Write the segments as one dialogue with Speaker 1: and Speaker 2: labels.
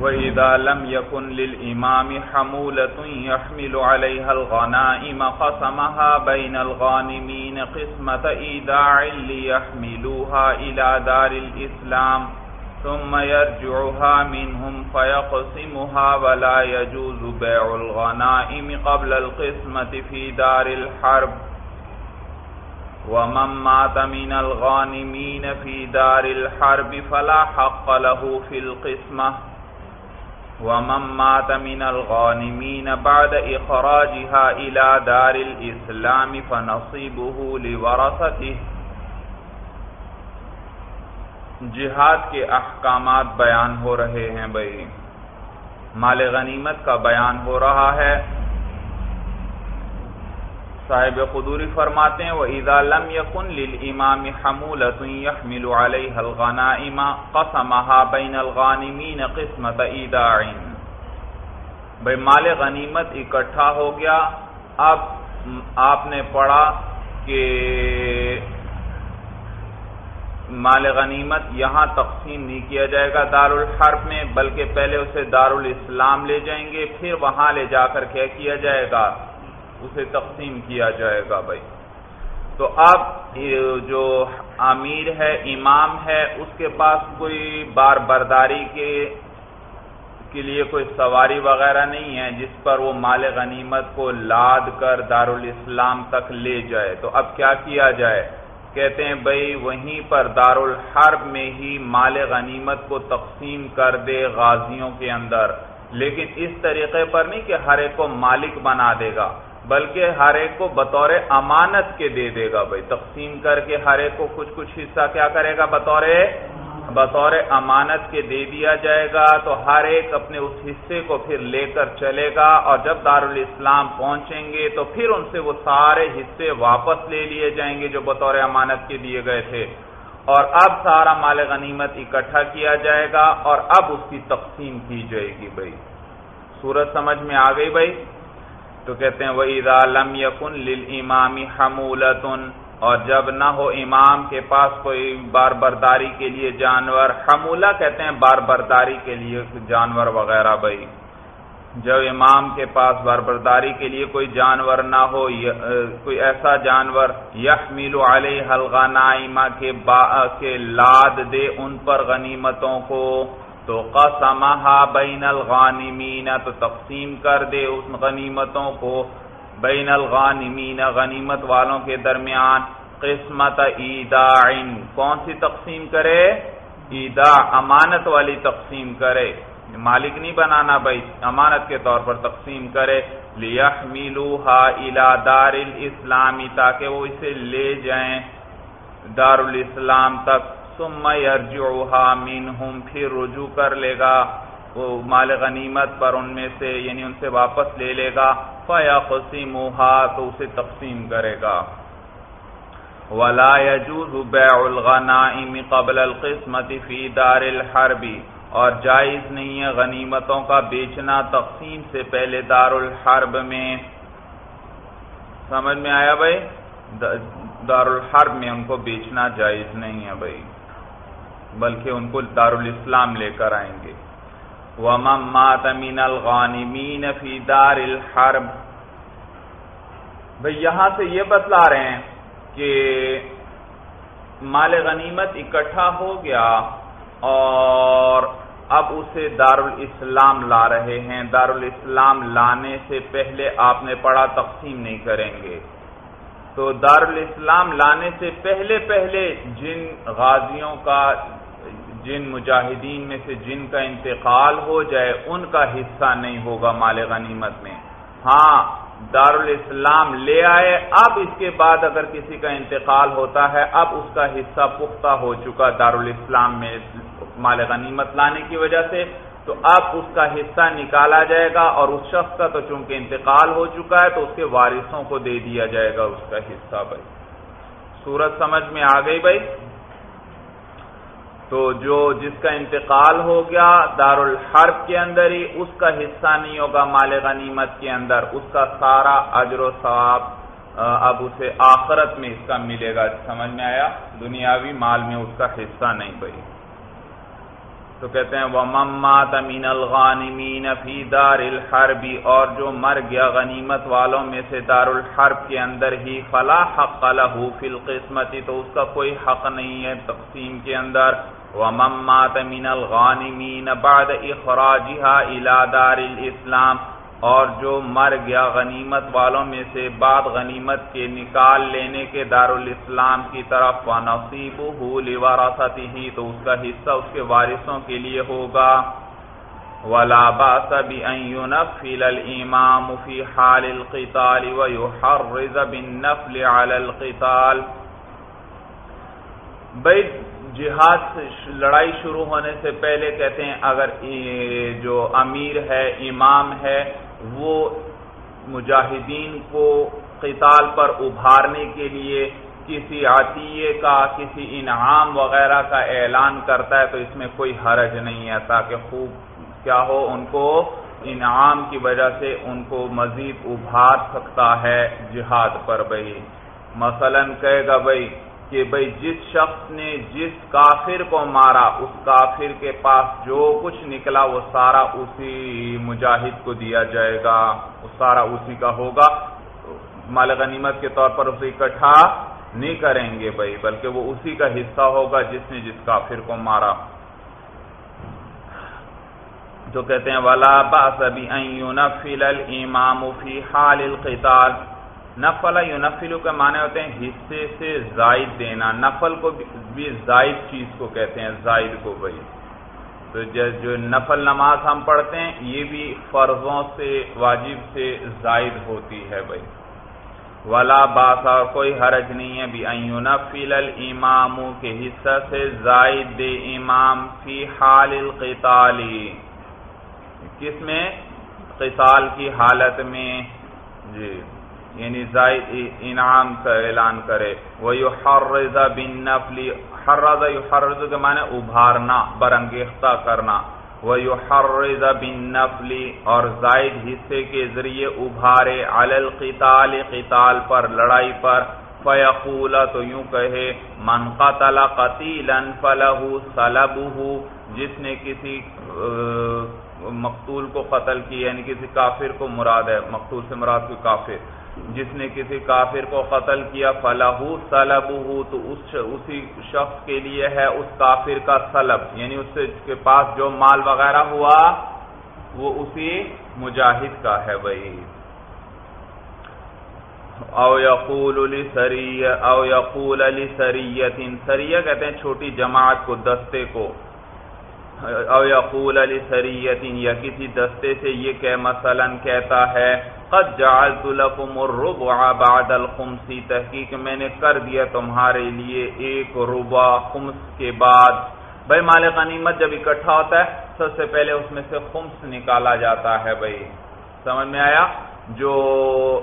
Speaker 1: وَإِذَا لَمْ يَكُنْ لِلْإِمَامِ حَمُولَةٌ يَحْمِلُ عَلَيْهَا الْغَنَائِمَ قَسَمَهَا بَيْنَ الْغَانِمِينَ قِسْمَةَ إِيدَاعٍ لِيَحْمِلُوهَا إِلَى دَارِ الْإِسْلَامِ ثُمَّ يَرْجِعُهَا مِنْهُمْ فَيَقْسِمُهَا وَلَا يَجُوزُ بَيْعُ الْغَنَائِمِ قَبْلَ الْقِسْمَةِ فِي دَارِ الْحَرْبِ وَمَن مَّاتَ مِنَ الْغَانِمِينَ فِي دَارِ الْحَرْبِ فَلَا حَقَّ لَهُ فِي الْقِسْمَةِ ومن مات من الغانمين بعد إِخْرَاجِهَا إِلَى دار الْإِسْلَامِ فنصيبه لورثته۔ جہاد کے احکامات بیان ہو رہے ہیں بھائی۔ مال غنیمت کا بیان ہو رہا ہے۔ صاحب قدوری فرماتے ہیں، وَإِذَا لَمْ يَكُنْ لِلْإِمَامِ حَمُولَةٌ يَحْمِلُ عَلَيْهَا الْغَنَائِمَ، قَسَمَهَا بَيْنَ الْغَانِمِينَ قِسْمَةَ إِيدَاعٍ۔ بھئی مال غنیمت اکٹھا ہو گیا۔ اب آپ نے پڑھا کہ مال غنیمت یہاں تقسیم نہیں کیا جائے گا دار الحرب میں، بلکہ پہلے اسے دار الاسلام لے جائیں گے، پھر وہاں لے جا کر کیا کیا جائے گا؟ اسے تقسیم کیا جائے گا بھائی۔ تو اب جو امیر ہے، امام ہے، اس کے پاس کوئی بار برداری کے کے لیے کوئی سواری وغیرہ نہیں ہے، جس پر وہ مال غنیمت کو لاد کر دارالاسلام تک لے جائے۔ تو اب کیا کیا جائے؟ کہتے ہیں، بھائی، وہیں پر دارالحرب میں ہی مال غنیمت کو تقسیم کر دے غازیوں کے اندر۔ لیکن اس طریقے پر نہیں کہ ہر ایک کو مالک بنا دے گا۔ بلکہ ہر ایک کو بطور امانت کے دے دے گا بھائی۔ تقسیم کر کے ہر ایک کو کچھ کچھ حصہ کیا کرے گا؟ بطور بطور امانت کے دے دیا جائے گا تو ہر ایک اپنے اس حصے کو پھر لے کر چلے گا اور جب دارالاسلام پہنچیں گے تو پھر ان سے وہ سارے حصے واپس لے لیے جائیں گے جو بطور امانت کے دیے گئے تھے۔ اور اب سارا مال غنیمت اکٹھا کیا جائے گا اور اب اس کی تقسیم کی جائے گی بھائی۔ سورج سمجھ میں آ گئی بھائی؟ تو کہتے ہیں، وَإِذَا لَمْ يَكُنْ لِلْإِمَامِ حَمُولَةٌ اور جب نہ ہو امام کے پاس کوئی بار برداری کے لیے جانور، حمولہ کہتے ہیں بار برداری کے لیے جانور وغیرہ بھائی۔ جب امام کے پاس بار برداری کے لیے کوئی جانور نہ ہو کوئی ایسا جانور یحمل علیہ الغنائمہ کے با کے لاد دے ان پر غنیمتوں کو۔ تو قسمہا بین الغانمین تو تقسیم کر دے اس غنیمتوں کو بین الغانمین، غنیمت والوں کے درمیان، قسمت ایداعن۔ کون سی تقسیم کرے؟ ایدا امانت والی تقسیم کرے۔ مالک نہیں بنانا بھائی، امانت کے طور پر تقسیم کرے۔ لِيَحْمِلُوهَا إِلَى دَارِ الْإِسْلَامِ تاکہ وہ اسے لے جائیں دار الاسلام تک۔ ثم يرجعها منهم، پھر رجوع کر لے گا۔ وہ مال غنیمت پر ان میں سے یعنی ان سے واپس لے لے گا۔ فَيَقْسِمُهَا، تو اسے تقسیم کرے گا۔ وَلَا يَجُوزُ بَيْعُ الْغَنَائِمِ قَبْلَ الْقِسْمَةِ فِي دَارِ الْحَرْبِ۔ اور جائز نہیں ہے غنیمتوں کا بیچنا تقسیم سے پہلے دار الحرب میں۔ سمجھ میں آیا بھائی؟ دار الحرب میں ان کو بیچنا جائز نہیں ہے بھائی۔ بلکہ ان کو دار الاسلام لے کر آئیں گے۔ وَمَن مَّاتَ مِنَ الْغَانِمِينَ فِي دَارِ الْحَرْبِ۔ بھئی یہاں سے یہ بتلا رہے ہیں کہ مال غنیمت اکٹھا ہو گیا اور اب اسے دار الاسلام لا رہے ہیں۔ دار الاسلام لانے سے پہلے آپ نے پڑھا تقسیم نہیں کریں گے۔ تو دار الاسلام لانے سے پہلے پہلے جن غازیوں کا جن مجاہدین میں سے جن کا انتقال ہو جائے، ان کا حصہ نہیں ہوگا مال غنیمت میں۔ ہاں دار الاسلام لے آئے، اب اس کے بعد اگر کسی کا انتقال ہوتا ہے، اب اس کا حصہ پختہ ہو چکا دار الاسلام میں مال غنیمت لانے کی وجہ سے، تو اب اس کا حصہ نکالا جائے گا اور اس شخص کا تو چونکہ انتقال ہو چکا ہے، تو اس کے وارثوں کو دے دیا جائے گا اس کا حصہ بھائی۔ سورج سمجھ میں آ گئی بھائی؟ تو جو جس کا انتقال ہو گیا دار الحرب کے اندر ہی، اس کا حصہ نہیں ہوگا مال غنیمت کے اندر، اس کا سارا اجر و ثواب اب اسے آخرت میں اس کا ملے گا، سمجھ میں آیا؟ دنیاوی مال میں اس کا حصہ نہیں بھائی۔ تو کہتے ہیں وہ ممات امین الغانمین فی دار الحربی اور جو مر گیا غنیمت والوں میں سے دار الحرب کے اندر ہی، فلا حق فی القسمتی تو اس کا کوئی حق نہیں ہے تقسیم کے اندر۔ وہ ممات امین الغانمین بعد اخراجها الى دار الاسلام، اور جو مر گیا غنیمت والوں میں سے بعد غنیمت کے نکال لینے کے دارالاسلام کی طرف نصیب ہو ہی تو اس کا حصہ اس کے وارثوں کے لیے ہوگا۔ ولا باس بأن ينفل الامام في حال القتال ويحرز بالنفل على القتال۔ بھئی جہاد لڑائی شروع ہونے سے پہلے کہتے ہیں، اگر جو امیر ہے، امام ہے، وہ مجاہدین کو قتال پر ابھارنے کے لیے کسی عطیے کا، کسی انعام وغیرہ کا اعلان کرتا ہے، تو اس میں کوئی حرج نہیں ہے، تاکہ خوب کیا ہو، ان کو انعام کی وجہ سے ان کو مزید ابھار سکتا ہے جہاد پر بھائی۔ مثلا کہے گا بھائی کہ بھائی جس شخص نے جس کافر کو مارا، اس کافر کے پاس جو کچھ نکلا، وہ سارا اسی مجاہد کو دیا جائے گا، وہ سارا اسی کا ہوگا۔ مال غنیمت کے طور پر اسے اکٹھا نہیں کریں گے بھائی بلکہ وہ اسی کا حصہ ہوگا جس نے جس کافر کو مارا۔ جو کہتے ہیں، ولا باس ينفل الامام في حال القتال۔ نفل یونفلو کے معنی ہوتے ہیں حصے سے زائد دینا، نفل کو بھی زائد چیز کو کہتے ہیں، زائد کو بھائی۔ تو جو نفل نماز ہم پڑھتے ہیں، یہ بھی فرضوں سے، واجب سے زائد ہوتی ہے بھائی۔ ولا باس اور کوئی حرج نہیں ہے بھی یونفل الامام کے حصہ سے زائد دے امام فی حال القتالی کس میں؟ قتال کی حالت میں۔ جی۔ یعنی زائد انعام کا اعلان کرے۔ وہ حرض بن نفلی حرض حرض کے معنی ابھارنا برنگیختہ کرنا۔ وہ حرض بن نفلی اور زائد حصے کے ذریعے ابھارے۔ القتال، قتال پر، لڑائی پر۔ فیقول تو یوں کہے، من قتل قتیلا فلہ سلبہ جس نے کسی مقتول کو قتل کی یعنی کسی کافر کو مراد ہے، مقتول سے مراد کوئی کافر۔ جس نے کسی کافر کو قتل کیا فلاح سلب تو اس اسی شخص کے لیے ہے اس کافر کا سلب۔ یعنی اس کے پاس جو مال وغیرہ ہوا، وہ اسی مجاہد کا ہے بھائی۔ او یقول علی سری او یقول علی سریت سریہ کہتے ہیں چھوٹی جماعت کو، دستے کو۔ او یقول علی سریت یا کسی دستے سے یہ کہ مثلا کہتا ہے، قد جعلت لكم الربع بعد الخمس تحقیق میں نے کر دیا تمہارے لیے ایک ربع خمس کے بعد۔ بھائی مال غنیمت جب اکٹھا ہوتا ہے، سب سے پہلے اس میں سے خمس نکالا جاتا ہے بھائی۔ سمجھ میں آیا؟ جو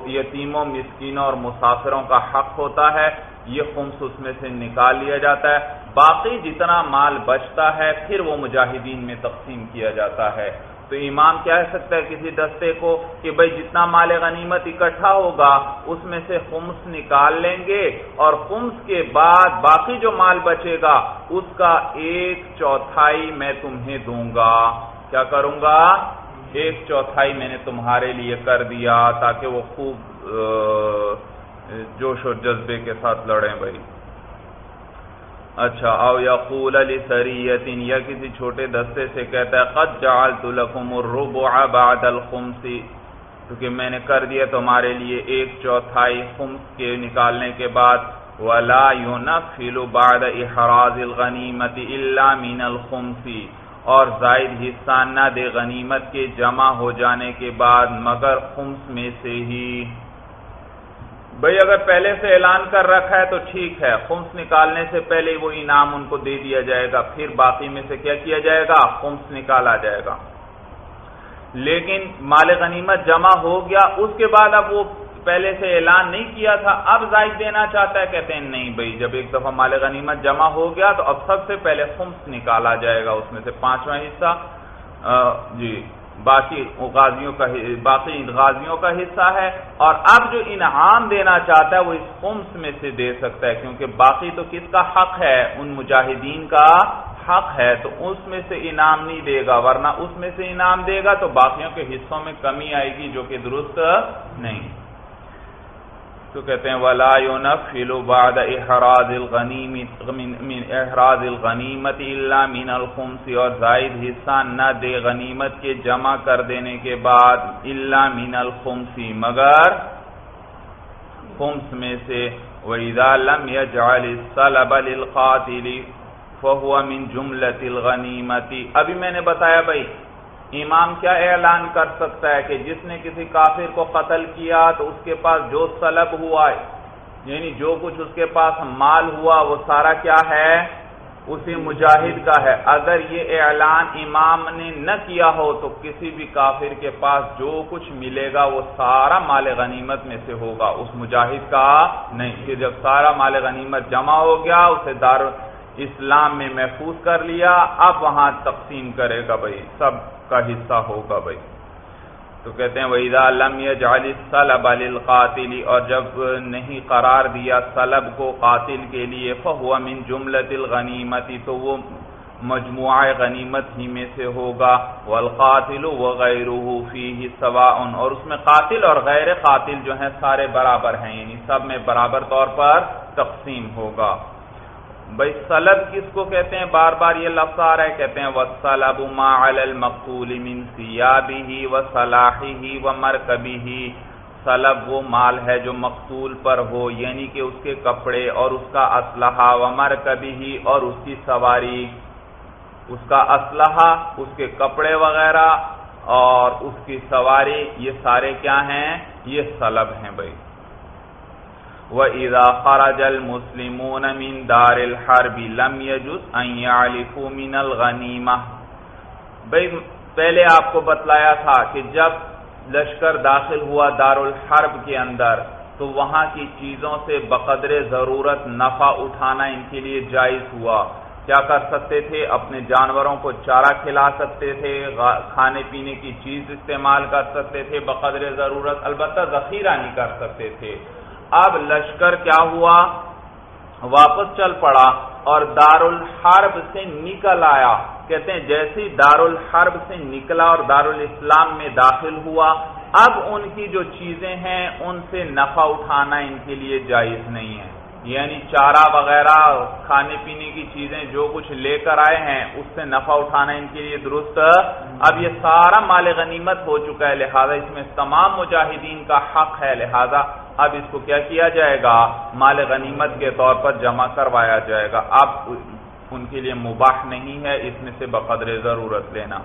Speaker 1: یتیموں، مسکینوں اور مسافروں کا حق ہوتا ہے، یہ خمس اس میں سے نکال لیا جاتا ہے۔ باقی جتنا مال بچتا ہے، پھر وہ مجاہدین میں تقسیم کیا جاتا ہے۔ تو امام کیا سکتا ہے کسی دستے کو کہ بھائی جتنا مال غنیمت اکٹھا ہوگا، اس میں سے خمس نکال لیں گے اور خمس کے بعد باقی جو مال بچے گا، اس کا ایک چوتھائی میں تمہیں دوں گا۔ کیا کروں گا؟ ایک چوتھائی میں نے تمہارے لیے کر دیا تاکہ وہ خوب جوش و جذبے کے ساتھ لڑیں بھائی۔ اچھا او یقول لسریت یا کسی چھوٹے دستے سے کہتا ہے، قد جعلت لکم الربع بعد الخمس، کیونکہ میں نے کر دیا تمہارے لیے ایک چوتھائی خمس کے نکالنے کے بعد، ولا ينفل بعد احراز الغنیمت الا من الخمس۔ اور زائد حصہ نہ دے، غنیمت کے جمع ہو جانے کے بعد، مگر خمس میں سے ہی۔ بھئی اگر پہلے سے اعلان کر رکھا ہے تو ٹھیک ہے، خمس نکالنے سے پہلے وہ انعام ان کو دے دیا جائے گا، پھر باقی میں سے کیا کیا جائے گا؟ خمس نکالا جائے گا۔ لیکن مال غنیمت جمع ہو گیا، اس کے بعد اب وہ پہلے سے اعلان نہیں کیا تھا، اب زائد دینا چاہتا ہے، کہتے ہیں نہیں بھائی، جب ایک دفعہ مال غنیمت جمع ہو گیا تو اب سب سے پہلے خمس نکالا جائے گا، اس میں سے پانچواں حصہ۔ جی۔ باقی غازیوں کا باقی غازیوں کا حصہ ہے اور اب جو انعام دینا چاہتا ہے وہ اس خمس میں سے دے سکتا ہے، کیونکہ باقی تو کس کا حق ہے؟ ان مجاہدین کا حق ہے، تو اس میں سے انعام نہیں دے گا، ورنہ اس میں سے انعام دے گا تو باقیوں کے حصوں میں کمی آئے گی، جو کہ درست نہیں۔ تو کہتے ہیں، ولا ينفل بعد احراز الغنیمت من احراز الغنیمت الا من الخمس اور زائد حصہ نہ دے غنیمت کے جمع کر دینے کے بعد الا من الخمس۔ مگر خمس میں سے وَإِذَا لَمْ يَجْعَلِ السَّلَبَ لِلْقَاتِلِ فَهُوَ مِنْ جُمْلَةِ الْغَنِيمَةِ۔ ابھی میں نے بتایا بھائی امام کیا اعلان کر سکتا ہے کہ جس نے کسی کافر کو قتل کیا تو اس کے پاس جو سلب ہوا ہے یعنی جو کچھ اس کے پاس مال ہوا، وہ سارا کیا ہے؟ اسی مجاہد کا ہے۔ اگر یہ اعلان امام نے نہ کیا ہو تو کسی بھی کافر کے پاس جو کچھ ملے گا، وہ سارا مال غنیمت میں سے ہوگا۔ اس مجاہد کا نہیں پھر جب سارا مال غنیمت جمع ہو گیا، اسے دار اسلام میں محفوظ کر لیا، اب وہاں تقسیم کرے گا بھائی، سب کا حصہ ہوگا بھائی۔ تو کہتے ہیں، وَإِذَا لَمْ يَجْعَلِ السَّلَبَ لِلْقَاتِلِ، اور جب نہیں قرار دیا سلب کو قاتل کے لیے، فَهُوَ مِن جُمْلَةِ الْغَنِيمَةِ تو وہ مجموعہ غنیمت ہی میں سے ہوگا۔ وَالْقَاتِلُ وَغَيْرُهُ فِيهِ سَوَاءٌ، اور اس میں قاتل اور غیر قاتل جو ہیں، سارے برابر ہیں یعنی سب میں برابر طور پر تقسیم ہوگا۔ بھائی سلب کس کو کہتے ہیں؟ بار بار یہ لفظ آ رہا ہے، کہتے ہیں وسلب ما علی المقتول من سیابه وصلاحه ومرکبه سلب وہ مال ہے جو مقتول پر ہو یعنی کہ اس کے کپڑے اور اس کا اسلحہ ومرکبه اور اس کی سواری۔ اس کا اسلحہ، اس کے کپڑے وغیرہ اور اس کی سواری، یہ سارے کیا ہیں؟ یہ سلب ہیں بھائی۔ وَإِذَا خَرَجَ الْمُسْلِمُونَ مِنْ دَارِ الْحَرْبِ لَمْ يَجُزْ أَنْ يَعْلِفُوا مِنَ الْغَنِيمَةِ بھئی پہلے آپ کو بتلایا تھا کہ جب لشکر داخل ہوا دار الحرب کے اندر، تو وہاں کی چیزوں سے بقدر ضرورت نفع اٹھانا ان کے لیے جائز ہوا۔ کیا کر سکتے تھے؟ اپنے جانوروں کو چارہ کھلا سکتے تھے کھانے پینے کی چیز استعمال کر سکتے تھے، بقدر ضرورت، البتہ ذخیرہ نہیں کر سکتے تھے۔ اب لشکر کیا ہوا؟ واپس چل پڑا اور دار الحرب سے نکل آیا۔ کہتے ہیں جیسے دار الحرب سے نکلا اور دار الاسلام میں داخل ہوا، اب ان کی جو چیزیں ہیں، ان سے نفع اٹھانا ان کے لیے جائز نہیں ہے۔ یعنی چارہ وغیرہ کھانے پینے کی چیزیں جو کچھ لے کر آئے ہیں، اس سے نفع اٹھانا ان کے لیے درست۔ اب یہ سارا مال غنیمت ہو چکا ہے، لہذا اس میں تمام مجاہدین کا حق ہے۔ لہذا اب اس کو کیا کیا جائے گا؟ مال غنیمت کے طور پر جمع کروایا جائے گا۔ اب ان کے لیے مباح نہیں ہے، اس میں سے بقدر ضرورت لینا۔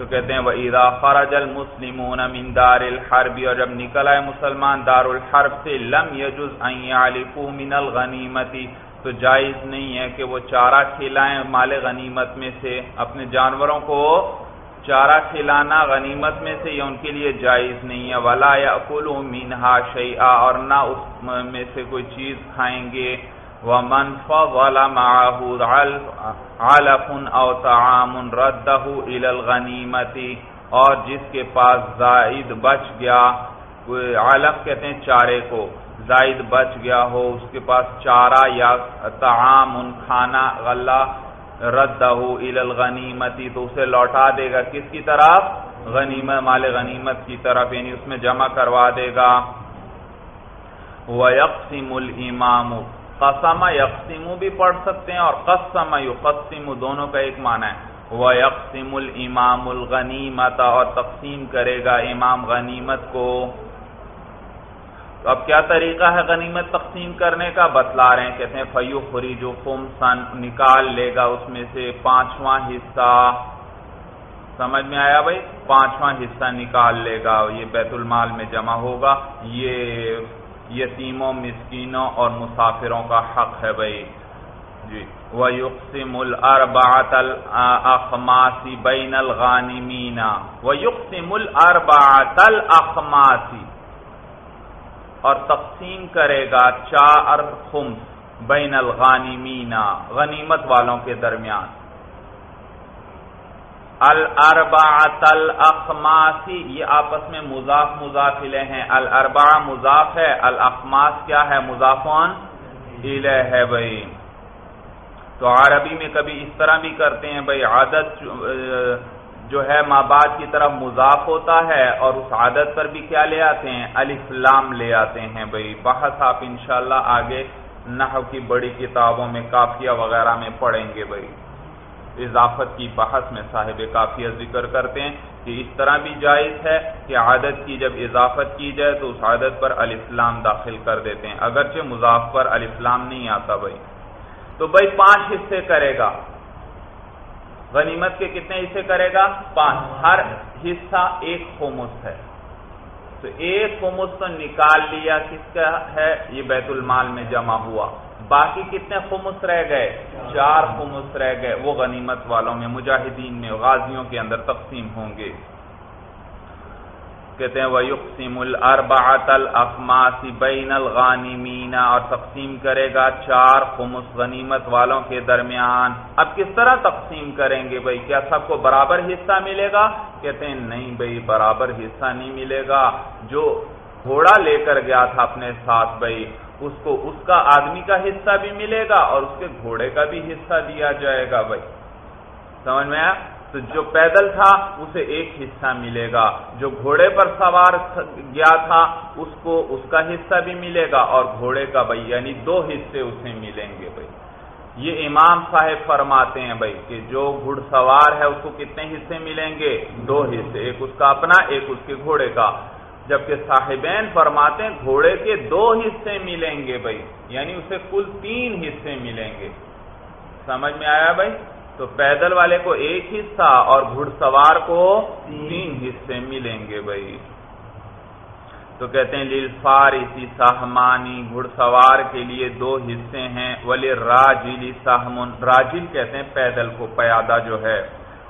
Speaker 1: تو کہتے ہیں وہ عیدا خراج المسلمون من دار اور جب نکل آئے مسلمان دار الحرب سے، لم یجز ان من الغنیمتی تو جائز نہیں ہے کہ وہ چارہ کھلائیں مال غنیمت میں سے، اپنے جانوروں کو چارہ کھلانا غنیمت میں سے، یہ ان کے لیے جائز نہیں ہے. ولا یا منہا شیئا اور نہ اس میں سے کوئی چیز کھائیں گے. ومن فضل معه علف او طعام رده الى الغنیمت، اور جس کے پاس زائد بچ گیا، علف کہتے ہیں چارے کو، زائد بچ گیا ہو، اس کے پاس چارہ یا طعام کھانا غلہ ردہ الى الغنیمتی تو اسے لوٹا دے گا کس کی طرف؟ غنیمت، مال غنیمت کی طرف یعنی اس میں جمع کروا دے گا۔ وَيَقْسِمُ الْإِمَامُ قسم یقسیم بھی پڑھ سکتے ہیں اور قسم یقسم دونوں کا ایک معنی ہے۔ وہ یقسم الامام الغنیمت اور تقسیم کرے گا امام غنیمت کو۔ تو اب کیا طریقہ ہے غنیمت تقسیم کرنے کا؟ بتلا رہے ہیں، کہتے ہیں فیو خری جو خم سن، نکال لے گا اس میں سے پانچواں حصہ۔ سمجھ میں آیا بھائی؟ پانچواں حصہ نکال لے گا، یہ بیت المال میں جمع ہوگا۔ یہ یتیموں، مسکینوں اور مسافروں کا حق ہے بھائی۔ جی۔ وہ یقسم الربات الخماسی بین الغانمین وہ یقسم الربات الخماسی اور تقسیم کرے گا چار خمس بین الغانمین غنیمت والوں کے درمیان۔ الربعت الاخماسی یہ آپس میں مضاف مضافلے ہیں۔ الاربع مضاف ہے، الاخماس کیا ہے؟ مضافون الہ ہے بھائی۔ تو عربی میں کبھی اس طرح بھی کرتے ہیں، بھائی عادت جو ہے ماں باپ کی طرف مضاف ہوتا ہے اور اس عادت پر بھی کیا لے آتے ہیں؟ الفلام لے آتے ہیں بھائی۔ بحث آپ انشاءاللہ آگے نحو کی بڑی کتابوں میں، کافیہ وغیرہ میں پڑھیں گے بھائی۔ اضافت کی بحث میں صاحب کافیہ ذکر کرتے ہیں کہ اس طرح بھی جائز ہے کہ عادت کی جب اضافت کی جائے تو اس عادت پر الاسلام داخل کر دیتے ہیں۔ اگرچہ مضاف پر الاسلام نہیں آتا بھائی۔ تو بھائی پانچ حصے کرے گا۔ غنیمت کے کتنے حصے کرے گا؟ پانچ۔ ہر حصہ ایک خمس ہے۔ تو ایک خمس تو نکال لیا کس کا ہے؟ یہ بیت المال میں جمع ہوا۔ باقی کتنے خمس رہ گئے؟ چار خمس رہ گئے۔ وہ غنیمت والوں میں، مجاہدین میں، غازیوں کے اندر تقسیم ہوں گے۔ کہتے ہیں، وَيُقْسِمُ الْأَرْبَعَةَ الْأَخْمَاسِ بَيْنَ الْغَانِمِينَ۔ اور تقسیم کرے گا چار خمس غنیمت والوں کے درمیان۔ اب کس طرح تقسیم کریں گے بھائی؟ کیا سب کو برابر حصہ ملے گا؟ کہتے ہیں، نہیں بھائی، برابر حصہ نہیں ملے گا۔ جو گھوڑا لے کر گیا تھا اپنے ساتھ بھائی۔ اس کو اس کا آدمی کا حصہ بھی ملے گا اور اس کے گھوڑے کا بھی حصہ دیا جائے گا بھائی۔ سمجھ میں آیا؟ تو جو پیدل تھا، اسے ایک حصہ ملے گا۔ جو گھوڑے پر سوار گیا تھا، اس کو اس کا حصہ بھی ملے گا اور گھوڑے کا بھائی یعنی دو حصے اسے ملیں گے بھائی۔ یہ امام صاحب فرماتے ہیں بھائی کہ جو گھڑ سوار ہے، اس کو کتنے حصے ملیں گے؟ دو حصے، ایک اس کا اپنا، ایک اس کے گھوڑے کا۔ جبکہ صاحبین فرماتے ہیں گھوڑے کے دو حصے ملیں گے بھائی یعنی اسے کل تین حصے ملیں گے۔ سمجھ میں آیا بھائی؟ تو پیدل والے کو ایک حصہ اور گھڑ سوار کو تین حصے ملیں گے بھائی۔ تو کہتے ہیں لیل فارسی ساہمانی گھڑ سوار کے لیے دو حصے ہیں ولی راجلی ساہمن راجل کہتے ہیں پیدل کو پیادہ جو ہے۔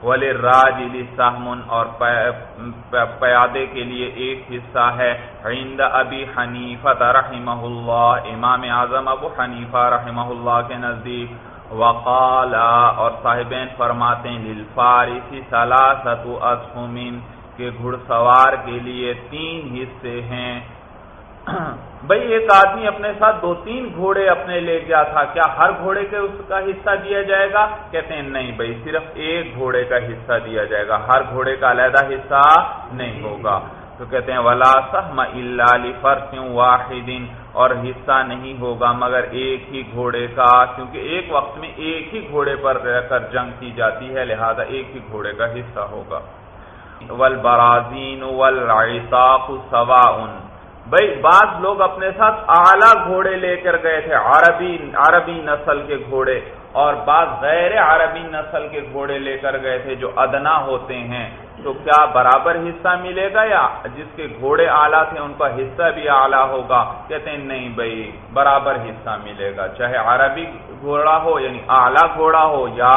Speaker 1: ولی راج سہمن اور پیادے کے لیے ایک حصہ ہے عند ابی حنیفہ رحمہ اللہ، امام اعظم ابو حنیفہ رحمہ اللہ کے نزدیک۔ وقال، اور صاحبین فرماتے ہیں، للفارسی سلاست اسخمین کے گھڑ سوار کے لیے تین حصے ہیں۔ بھائی ایک آدمی اپنے ساتھ دو تین گھوڑے اپنے لے گیا تھا، کیا ہر گھوڑے کے اس کا حصہ دیا جائے گا؟ کہتے ہیں نہیں بھائی، صرف ایک گھوڑے کا حصہ دیا جائے گا، ہر گھوڑے کا علیحدہ حصہ نہیں ہوگا۔ تو کہتے ہیں، ولا سہم اللہ واحد۔ اور حصہ نہیں ہوگا، مگر ایک ہی گھوڑے کا، کیونکہ ایک وقت میں ایک ہی گھوڑے پر رہ کر جنگ کی جاتی ہے، لہذا ایک ہی گھوڑے کا حصہ ہوگا۔ ول برازین سوا بھائی، بعض لوگ اپنے ساتھ اعلیٰ گھوڑے لے کر گئے تھے عربی عربی نسل کے گھوڑے، اور بعض غیر عربی نسل کے گھوڑے لے کر گئے تھے جو ادنا ہوتے ہیں۔ تو کیا برابر حصہ ملے گا یا جس کے گھوڑے اعلیٰ تھے، ان کا حصہ بھی اعلیٰ ہوگا؟ کہتے ہیں، نہیں بھائی، برابر حصہ ملے گا، چاہے عربی گھوڑا ہو یعنی اعلیٰ گھوڑا ہو یا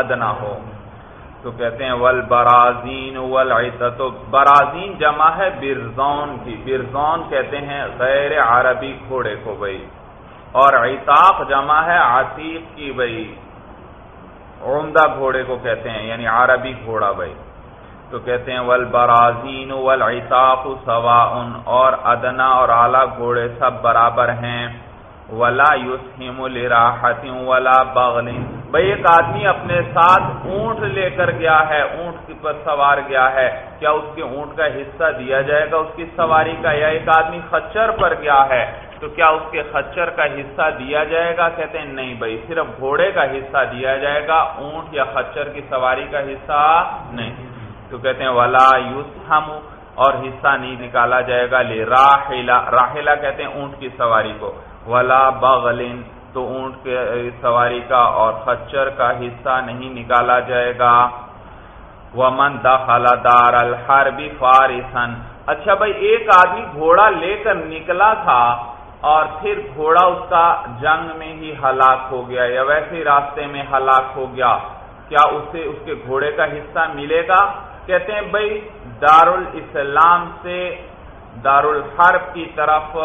Speaker 1: ادنا ہو۔ تو کہتے ہیں ول برازین ول تو برازین جمع ہے برزون کی. برزون کہتے ہیں غیر عربی گھوڑے کو بھائی. اور عطاق جمع ہے عتیق کی بھائی. عمدہ گھوڑے کو کہتے ہیں یعنی عربی گھوڑا بھائی. تو کہتے ہیں ول برازین ول سوا اور ادنا اور اعلی گھوڑے سب برابر ہیں. ولا یوسم الراحت ولا بغل. بھائی ایک آدمی اپنے ساتھ اونٹ لے کر گیا ہے، اونٹ پر سوار گیا ہے۔ کیا اس کے اونٹ کا حصہ دیا جائے گا؟ اس کی سواری کا یا ایک آدمی خچر پر گیا ہے، تو کیا اس کے خچر کا حصہ دیا جائے گا؟ کہتے ہیں نہیں بھائی صرف گھوڑے کا حصہ دیا جائے گا، اونٹ یا خچر کی سواری کا حصہ نہیں۔ تو کہتے ہیں ولا یوسم اور حصہ نہیں نکالا جائے گا۔ لے راہلا راہلا کہتے ہیں اونٹ کی سواری کو۔ ولا بغلن تو اونٹ کے سواری کا اور خچر کا حصہ نہیں نکالا جائے گا۔ ومن دخل دار الحرب فارسن اچھا بھائی، ایک آدمی گھوڑا لے کر نکلا تھا اور پھر گھوڑا اس کا جنگ میں ہی ہلاک ہو گیا یا ویسے راستے میں ہلاک ہو گیا۔ کیا اسے اس کے گھوڑے کا حصہ ملے گا؟ کہتے ہیں، بھائی دار الاسلام سے دار الحرب کی طرف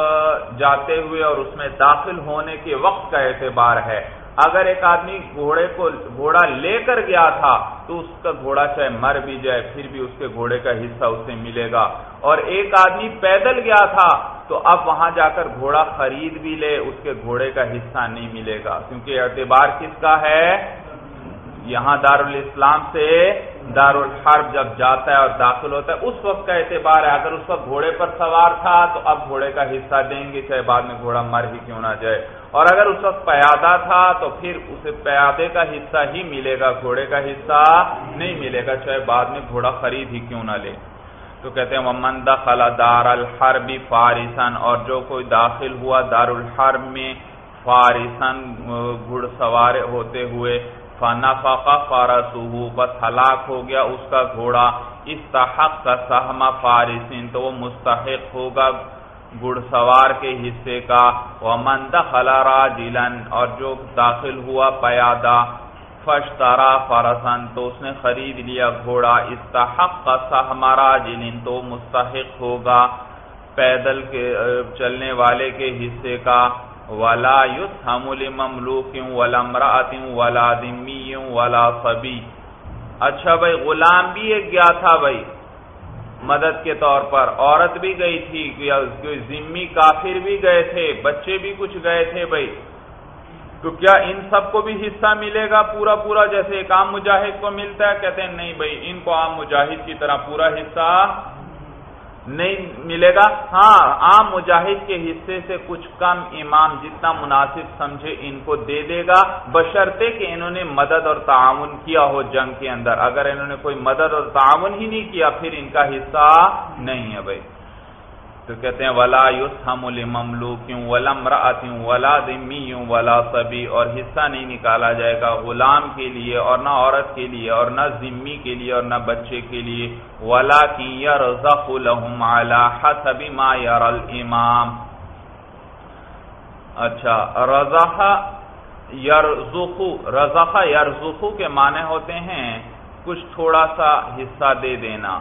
Speaker 1: جاتے ہوئے اور اس میں داخل ہونے کے وقت کا اعتبار ہے۔ اگر ایک آدمی گھوڑے کو گھوڑا لے کر گیا تھا، تو اس کا گھوڑا چاہے مر بھی جائے، پھر بھی اس کے گھوڑے کا حصہ اسے ملے گا۔ اور ایک آدمی پیدل گیا تھا، تو اب وہاں جا کر گھوڑا خرید بھی لے، اس کے گھوڑے کا حصہ نہیں ملے گا۔ کیونکہ اعتبار کس کا ہے؟ یہاں دارالاسلام سے دارالحرب جب جاتا ہے اور داخل ہوتا ہے، اس وقت کا اعتبار ہے، اگر اس وقت گھوڑے پر سوار تھا تو اب گھوڑے کا حصہ دیں گے، چاہے بعد میں گھوڑا مر ہی کیوں نہ جائے۔ اور اگر اس وقت پیادہ تھا تو پھر اسے پیادے کا حصہ ہی ملے گا، گھوڑے کا حصہ نہیں ملے گا، چاہے بعد میں گھوڑا خرید ہی کیوں نہ لے۔ تو کہتے ہیں ممن دخل دار الحرب فارسن اور جو کوئی داخل ہوا دار الحرب میں فارسن گھڑ سوار ہوتے ہوئے فنفق فرسه بس ہلاک ہو گیا اس کا گھوڑا۔ استحق کا سہم فارسین، تو وہ مستحق ہوگا گھڑ سوار کے حصے کا۔ ومن دخل راجلا، اور جو داخل ہوا پیادہ۔ فشترا فرسن تو اس نے خرید لیا گھوڑا۔ استحق کا سہم راجل تو مستحق ہوگا پیدل کے، چلنے والے کے حصے کا۔ ولا يسهم لمملوك ولا امراه ولا ذمي ولا صبي. اچھا بھائی، غلام بھی ایک گیا تھا بھائی۔ مدد کے طور پر عورت بھی گئی تھی ذمی کافر بھی گئے تھے، بچے بھی کچھ گئے تھے بھائی۔ تو کیا ان سب کو بھی حصہ ملے گا پورا پورا؟ جیسے ایک عام مجاہد کو ملتا ہے، کہتے ہیں نہیں بھائی، ان کو عام مجاہد کی طرح پورا حصہ نہیں ملے گا۔ ہاں عام مجاہد کے حصے سے کچھ کم امام جتنا مناسب سمجھے ان کو دے دے گا۔ بشرطے کہ انہوں نے مدد اور تعاون کیا ہو جنگ کے اندر۔ اگر انہوں نے کوئی مدد اور تعاون ہی نہیں کیا، پھر ان کا حصہ نہیں ہے بھائی۔ تو کہتے ہیں، ولا یوس ہم مملو کیوں ولا دمی ولا سبھی اور حصہ نہیں نکالا جائے گا غلام کے لیے اور نہ عورت کے لیے اور نہ ذمی کے لیے اور نہ بچے کے لیے۔ ولا کی یر لهم على حسب ما ير الامام اچھا رضح یرزخو رضح یرزخو کے معنی ہوتے ہیں، کچھ تھوڑا سا حصہ دے دینا۔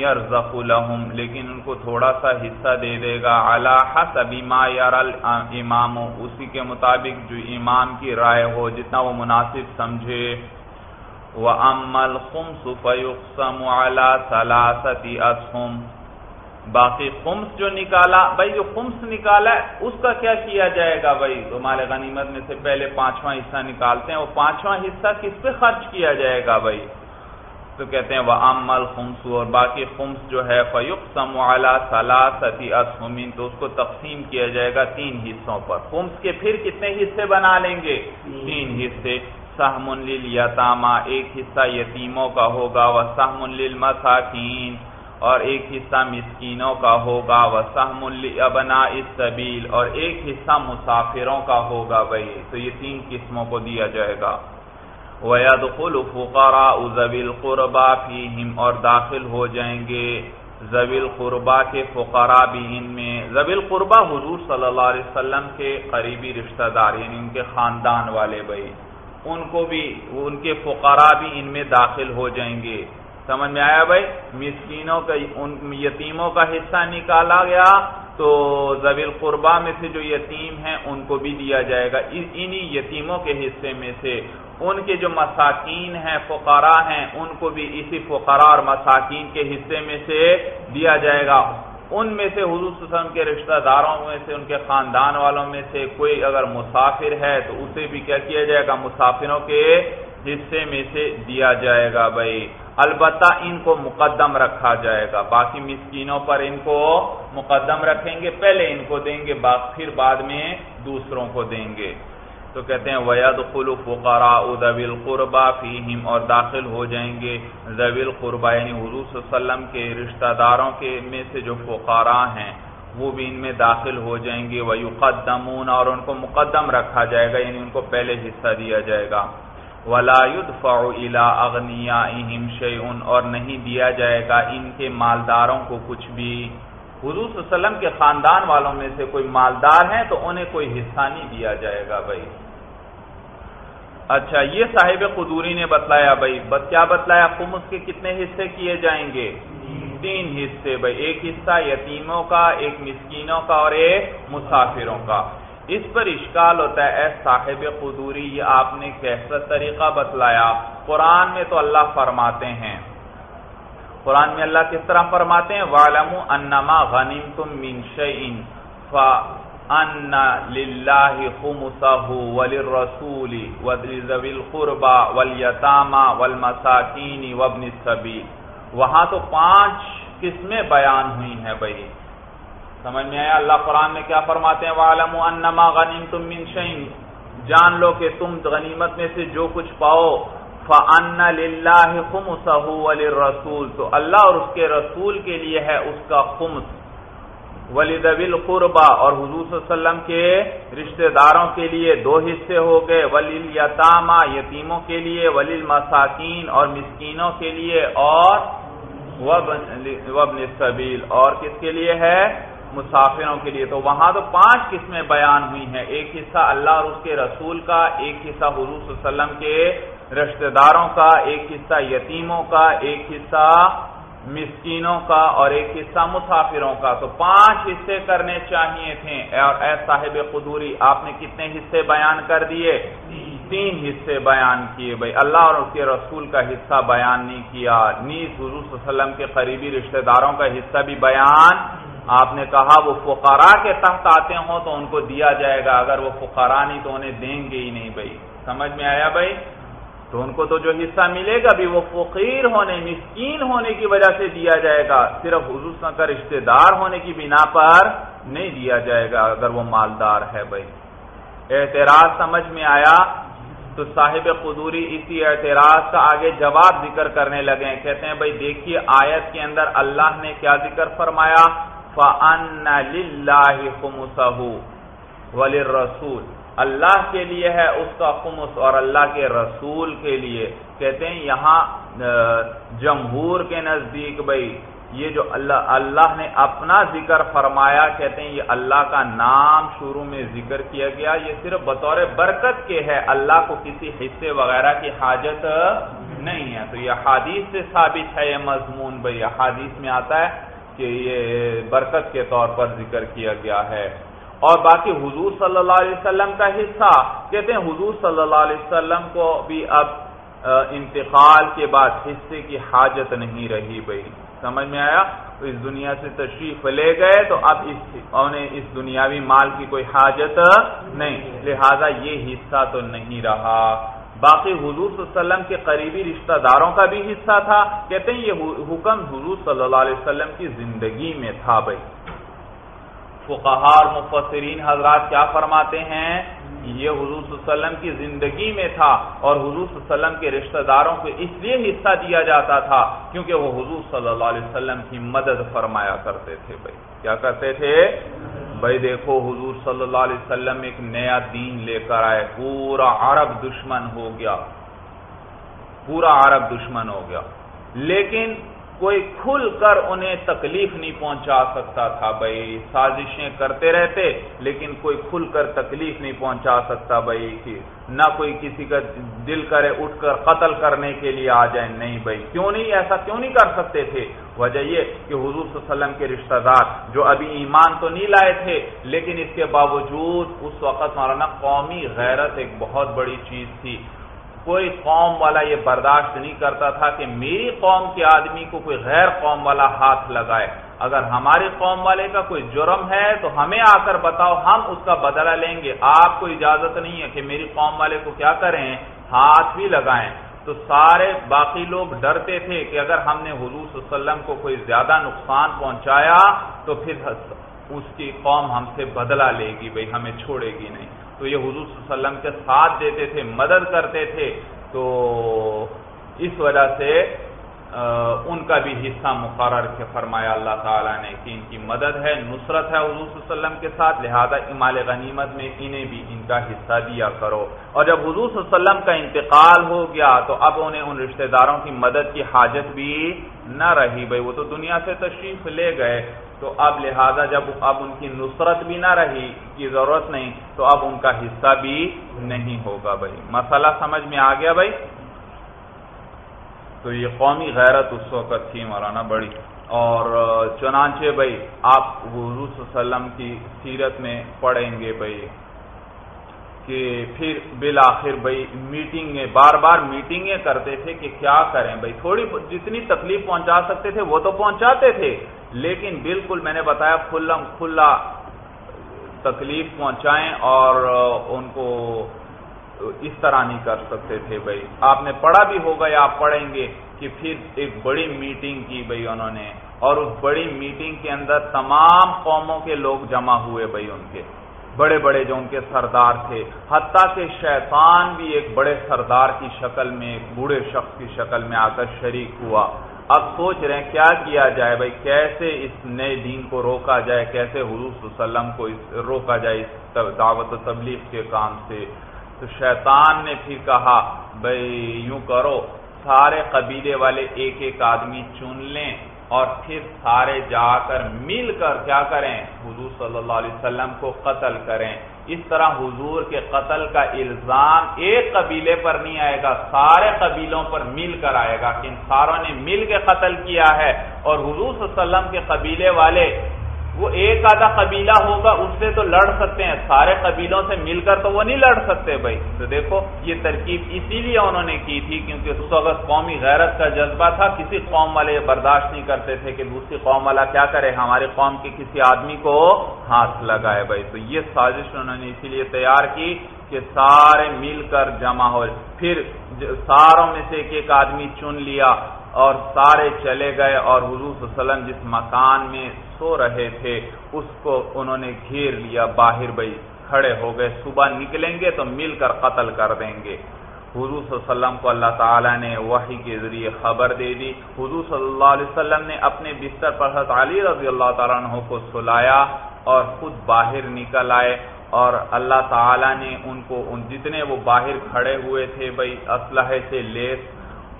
Speaker 1: يَرْزَقُ لَهُمْ، لیکن ان کو تھوڑا سا حصہ دے دے گا۔ عَلَى حَسَبِ مَا يَرَ اسی کے مطابق جو امام کی رائے ہو، جتنا وہ مناسب سمجھے۔ وَأَمَّا الْخُمْسُ فَيُقْسَمُ عَلَى ثَلَاثَةِ أَسْهُمْ باقی خمس جو نکالا، بھائی جو خمس نکالا ہے، اس کا کیا کیا جائے گا بھائی؟ ہمارے غنیمت میں سے پہلے پانچواں حصہ نکالتے ہیں، وہ پانچواں حصہ کس پہ خرچ کیا جائے گا بھائی؟ تو کہتے ہیں وہ امل خمس اور باقی خمس جو ہے فیوق سم والا سلاثتی اسمین تو اس کو تقسیم کیا جائے گا تین حصوں پر۔ خمس کے پھر کتنے حصے بنا لیں گے؟ تین حصے۔ سہم یتاما ایک حصہ یتیموں کا ہوگا وہ سہم المساکین اور ایک حصہ مسکینوں کا ہوگا وہ سہم ابنا سبیل اور ایک حصہ مسافروں کا ہوگا بھائی۔ تو یہ تین قسموں کو دیا جائے گا۔ وَيَدْخُلُ فُقَرَاءُ ذَوِي الْقُرْبَى فِيهِمْ اور داخل ہو جائیں گے۔ ذوی القربا کے فقراء بھی ان میں۔ ذوی القربا حضور صلی اللہ علیہ وسلم کے قریبی رشتہ دار یعنی ان کے خاندان والے بھائی، ان کو بھی، ان کے فقراء بھی ان میں داخل ہو جائیں گے۔ سمجھ میں آیا بھائی؟ مسکینوں کا، ان یتیموں کا حصہ نکالا گیا تو زبی القربا میں سے جو یتیم ہیں، ان کو بھی دیا جائے گا۔ انہی یتیموں کے حصے میں سے۔ ان کے جو مساکین ہیں، فقراء ہیں، ان کو بھی اسی فقراء اور مساکین کے حصے میں سے دیا جائے گا۔ ان میں سے حضور صلی اللہ علیہ وسلم کے رشتہ داروں میں سے، ان کے خاندان والوں میں سے کوئی اگر مسافر ہے تو اسے بھی کیا کیا جائے گا؟ مسافروں کے حصے میں سے دیا جائے گا بھائی۔ البتہ ان کو مقدم رکھا جائے گا۔ باقی مسکینوں پر ان کو مقدم رکھیں گے، پہلے ان کو دیں گے پھر بعد میں دوسروں کو دیں گے۔ تو کہتے ہیں وید خلو فقرا ادویل القربا فیم اور داخل ہو جائیں گے ضویل قربا یعنی حضور صلی اللہ علیہ وسلم کے رشتہ داروں کے میں سے جو فقارا ہیں، وہ بھی ان میں داخل ہو جائیں گے وہ يقدمون اور ان کو مقدم رکھا جائے گا یعنی ان کو پہلے حصہ دیا جائے گا۔ ولا يدفع الى اغنيائهم شيء، اور نہیں دیا جائے گا ان کے مالداروں کو کچھ بھی۔ حضور صلی اللہ علیہ وسلم کے خاندان والوں میں سے کوئی مالدار ہیں تو انہیں کوئی حصہ نہیں دیا جائے گا بھائی۔ اچھا یہ صاحب قدوری نے بتلایا بھائی بس کیا بتلایا؟ خمس کے کتنے حصے کیے جائیں گے؟ تین حصے بھائی، ایک حصہ یتیموں کا، ایک مسکینوں کا اور ایک مسافروں کا۔ اس پر اشکال ہوتا ہے، اے صاحب قدوری، یہ آپ نے کیسا طریقہ بتلایا؟ قرآن میں تو اللہ فرماتے ہیں۔ قرآن میں اللہ کس طرح فرماتے ہیں؟ والم انما غنیم تم منشین فن للہ خمسہ وللرسول وذوی القربى والیتامى والمساکین وابن السبیل وہاں تو پانچ قسمیں بیان ہوئی ہیں بھائی۔ سمجھ میں آیا؟ اللہ قرآن میں کیا فرماتے ہیں؟ وعلم انما غنیمتم من شین جان لو کہ تم غنیمت میں سے جو کچھ پاؤ۔ فَأَنَّ لِلَّهِ خُمُسَهُ وَلِلرَّسُولِ۔ تو اللہ اور اس کے رسول کے لیے ہے اس کا خمس۔ وَلِذَوِي الْقُرْبَى اور حضور صلی اللہ علیہ وسلم کے رشتہ داروں کے لیے دو حصے ہو گئے وَلِلْيَتَامَى یتیموں کے لیے وَلِلْمَسَاکِین اور مسکینوں کے لیے اور وَابْنِ السَّبِيلِ اور کس کے لیے ہے؟ مسافروں کے لیے۔ تو وہاں تو پانچ قسمیں بیان ہوئی ہیں۔ ایک حصہ اللہ اور اس کے رسول کا، ایک حصہ حضور صلی اللہ علیہ وسلم کے رشتہ داروں کا، ایک حصہ یتیموں کا، ایک حصہ مسکینوں کا اور ایک حصہ مسافروں کا۔ تو پانچ حصے کرنے چاہیے تھے۔ اور اے صاحب قدوری، آپ نے کتنے حصے بیان کر دیے؟ تین حصے بیان کیے۔ بھائی، اللہ اور اس کے رسول کا حصہ بیان نہیں کیا۔ نیز حضور صلی اللہ علیہ وسلم کے قریبی رشتہ داروں کا حصہ بھی بیان۔ آپ نے کہا، وہ فقراء کے تحت آتے ہوں تو ان کو دیا جائے گا۔ اگر وہ فقراء نہیں تو انہیں دیں گے ہی نہیں۔ بھائی، سمجھ میں آیا بھائی؟ تو ان کو تو جو حصہ ملے گا بھی وہ فقیر ہونے، مسکین ہونے کی وجہ سے دیا جائے گا۔ صرف حضور کا رشتہ دار ہونے کی بنا پر نہیں دیا جائے گا اگر وہ مالدار ہے بھائی۔ اعتراض سمجھ میں آیا؟ تو صاحب قدوری اسی اعتراض کا آگے جواب ذکر کرنے لگے کہتے ہیں، بھائی دیکھیے، آیت کے اندر اللہ نے کیا ذکر فرمایا؟ فن رسول اللہ کے لیے ہے اس کا خمس اور اللہ کے رسول کے لیے۔ کہتے ہیں یہاں جمہور کے نزدیک بھائی، یہ جو اللہ اللہ نے اپنا ذکر فرمایا، کہتے ہیں یہ اللہ کا نام شروع میں ذکر کیا گیا۔ یہ صرف بطور برکت کے ہے، اللہ کو کسی حصے وغیرہ کی حاجت نہیں ہے۔ تو یہ حادیث سے ثابت ہے، یہ مضمون بھائی حادیث میں آتا ہے کہ یہ برکت کے طور پر ذکر کیا گیا ہے۔ اور باقی حضور صلی اللہ علیہ وسلم کا حصہ، کہتے ہیں حضور صلی اللہ علیہ وسلم کو بھی اب انتقال کے بعد حصے کی حاجت نہیں رہی بھائی۔ سمجھ میں آیا؟ تو اس دنیا سے تشریف لے گئے تو اب اس انہیں اس دنیاوی مال کی کوئی حاجت نہیں۔ لہذا یہ حصہ تو نہیں رہا۔ باقی حضور صلی اللہ علیہ وسلم کے قریبی رشتہ داروں کا بھی حصہ تھا۔ کہتے ہیں یہ حکم حضور صلی اللہ علیہ وسلم کی زندگی میں تھا بھائی۔ فقہار مفسرین حضرات کیا فرماتے ہیں؟ یہ حضور صلی اللہ علیہ وسلم کی زندگی میں تھا اور حضور صلی اللہ علیہ وسلم کے رشتہ داروں کو اس لیے حصہ دیا جاتا تھا کیونکہ وہ حضور صلی اللہ علیہ وسلم کی مدد فرمایا کرتے تھے بھائی۔ کیا کرتے تھے؟ بھائی دیکھو حضور صلی اللہ علیہ وسلم ایک نیا دین لے کر آئے، پورا عرب دشمن ہو گیا۔ پورا عرب دشمن ہو گیا۔ لیکن کوئی کھل کر انہیں تکلیف نہیں پہنچا سکتا تھا بھائی۔ سازشیں کرتے رہتے لیکن کوئی کھل کر تکلیف نہیں پہنچا سکتا بھائی نہ کوئی کسی کا دل کرے اٹھ کر قتل کرنے کے لیے آ جائیں نہیں بھائی، کیوں نہیں؟ ایسا کیوں نہیں کر سکتے تھے؟ وجہ یہ کہ حضور صلی اللہ علیہ وسلم کے رشتہ دار جو ابھی ایمان تو نہیں لائے تھے، لیکن اس کے باوجود اس وقت مولانا قومی غیرت ایک بہت بڑی چیز تھی۔ کوئی قوم والا یہ برداشت نہیں کرتا تھا کہ میری قوم کے آدمی کو کوئی غیر قوم والا ہاتھ لگائے۔ اگر ہماری قوم والے کا کوئی جرم ہے تو ہمیں آ کر بتاؤ، ہم اس کا بدلہ لیں گے۔ آپ کو اجازت نہیں ہے کہ میری قوم والے کو کیا کریں، ہاتھ بھی لگائیں۔ تو سارے باقی لوگ ڈرتے تھے کہ اگر ہم نے حضور صلی اللہ علیہ وسلم کو کوئی زیادہ نقصان پہنچایا تو پھر اس کی قوم ہم سے بدلہ لے گی، بھائی ہمیں چھوڑے گی نہیں۔ تو یہ حضور صلی اللہ علیہ وسلم کے ساتھ دیتے تھے، مدد کرتے تھے، تو اس وجہ سے ان کا بھی حصہ مقرر کے فرمایا اللہ تعالیٰ نے کہ ان کی مدد ہے، نصرت ہے حضور صلی اللہ علیہ وسلم کے ساتھ، لہذا امال غنیمت میں انہیں بھی ان کا حصہ دیا کرو۔ اور جب حضور صلی اللہ علیہ وسلم کا انتقال ہو گیا، تو اب انہیں ان رشتہ داروں کی مدد کی حاجت بھی نہ رہی۔ بھائی، وہ تو دنیا سے تشریف لے گئے۔ تو اب لہذا جب اب ان کی نصرت بھی نہ رہی کی ضرورت نہیں، تو اب ان کا حصہ بھی نہیں ہوگا بھائی۔ مسئلہ سمجھ میں آ گیا بھائی؟ تو یہ قومی غیرت اس وقت تھی مولانا بڑی۔ اور چنانچہ بھائی، آپ حضور صلی اللہ علیہ وسلم کی سیرت میں پڑھیں گے بھائی۔ کہ پھر بالآخر بھائی میٹنگیں بار بار میٹنگیں کرتے تھے کہ کیا کریں؟ بھائی تھوڑی جتنی تکلیف پہنچا سکتے تھے وہ تو پہنچاتے تھے، لیکن بالکل میں نے بتایا کھلم کھلا تکلیف پہنچائیں اور ان کو اس طرح نہیں کر سکتے تھے بھائی۔ آپ نے پڑھا بھی ہوگا یا آپ پڑھیں گے کہ پھر ایک بڑی میٹنگ کی بھائی انہوں نے، اور اس بڑی میٹنگ کے اندر تمام قوموں کے لوگ جمع ہوئے بھائی ان کے۔ بڑے بڑے جو ان کے سردار تھے، حتیٰ کہ شیطان بھی ایک بڑے سردار کی شکل میں، ایک بوڑھے شخص کی شکل میں آ کر شریک ہوا۔ اب سوچ رہے ہیں کیا کیا جائے بھائی، کیسے اس نئے دین کو روکا جائے؟ کیسے حضور صلی اللہ علیہ وسلم کو روکا جائے اس دعوت و تبلیغ کے کام سے؟ تو شیطان نے پھر کہا، بھائی یوں کرو، سارے قبیلے والے ایک ایک آدمی چن لیں۔ اور پھر سارے جا کر مل کر کیا کریں؟ حضور صلی اللہ علیہ وسلم کو قتل کریں۔ اس طرح حضور کے قتل کا الزام ایک قبیلے پر نہیں آئے گا، سارے قبیلوں پر مل کر آئے گا کہ ان ساروں نے مل کے قتل کیا ہے۔ اور حضور صلی اللہ علیہ وسلم کے قبیلے والے وہ ایک آدھا قبیلہ ہوگا، اس سے تو لڑ سکتے ہیں، سارے قبیلوں سے مل کر تو وہ نہیں لڑ سکتے بھائی۔ تو دیکھو، یہ ترکیب اسی لیے انہوں نے کی تھی، کیونکہ اس وقت قومی غیرت کا جذبہ تھا، کسی قوم والے برداشت نہیں کرتے تھے کہ دوسری قوم والا کیا کرے ہمارے قوم کے کسی آدمی کو ہاتھ لگائے بھائی۔ تو یہ سازش انہوں نے اسی لیے تیار کی کہ سارے مل کر جمع ہو۔ پھر ساروں میں سے ایک ایک آدمی چن لیا۔ اور سارے چلے گئے اور حضور صلی اللہ علیہ وسلم جس مکان میں سو رہے تھے، اس کو انہوں نے گھیر لیا، باہر بھائی کھڑے ہو گئے، صبح نکلیں گے تو مل کر قتل کر دیں گے۔ حضور صلی اللہ علیہ وسلم کو اللہ تعالیٰ نے وحی کے ذریعے خبر دے دی۔ حضور صلی اللہ علیہ وسلم نے اپنے بستر پر حضرت علی رضی اللہ تعالیٰ عنہ کو سلایا اور خود باہر نکل آئے اور اللہ تعالیٰ نے ان کو، ان جتنے وہ باہر کھڑے ہوئے تھے بھائی، اسلحے سے لیس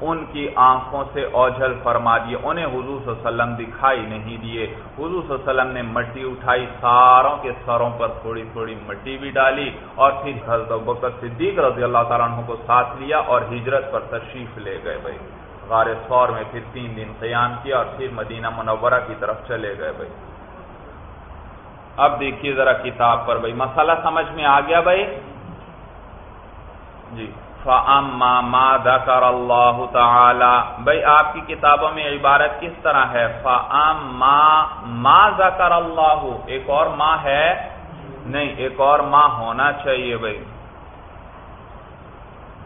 Speaker 1: ان کی آنکھوں سے اوجھل فرما دیے، انہیں حضور صلی اللہ علیہ وسلم دکھائی نہیں دیے۔ حضور صلی اللہ علیہ وسلم نے مٹی اٹھائی، ساروں کے سروں پر تھوڑی تھوڑی مٹی بھی ڈالی اور پھر حضرت بکر صدیق رضی اللہ تعالیٰ عنہ کو ساتھ لیا اور ہجرت پر تشریف لے گئے بھائی۔ غار سور میں پھر تین دن قیام کیا اور پھر مدینہ منورہ کی طرف چلے گئے بھائی۔ اب دیکھیے ذرا کتاب پر بھائی، مسئلہ سمجھ میں آ گیا بھائی؟ جی۔ فَأَمَّا مَا ذَكَرَ اللَّهُ تَعَالَى بھئی آپ کی کتابوں میں عبارت کس طرح ہے؟ فَأَمَّا مَا ذَكَرَ اللَّهُ ایک اور ماں ہے؟ نہیں، ایک اور ماں ہونا چاہیے بھئی۔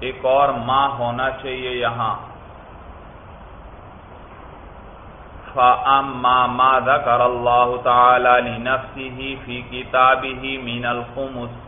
Speaker 1: ایک اور ماں ہونا چاہیے یہاں۔ فَأَمَّا مَا ذَكَرَ اللَّهُ تَعَالَى لِنَفْسِهِ فِي كِتَابِهِ مِنَ الْخُمُسِ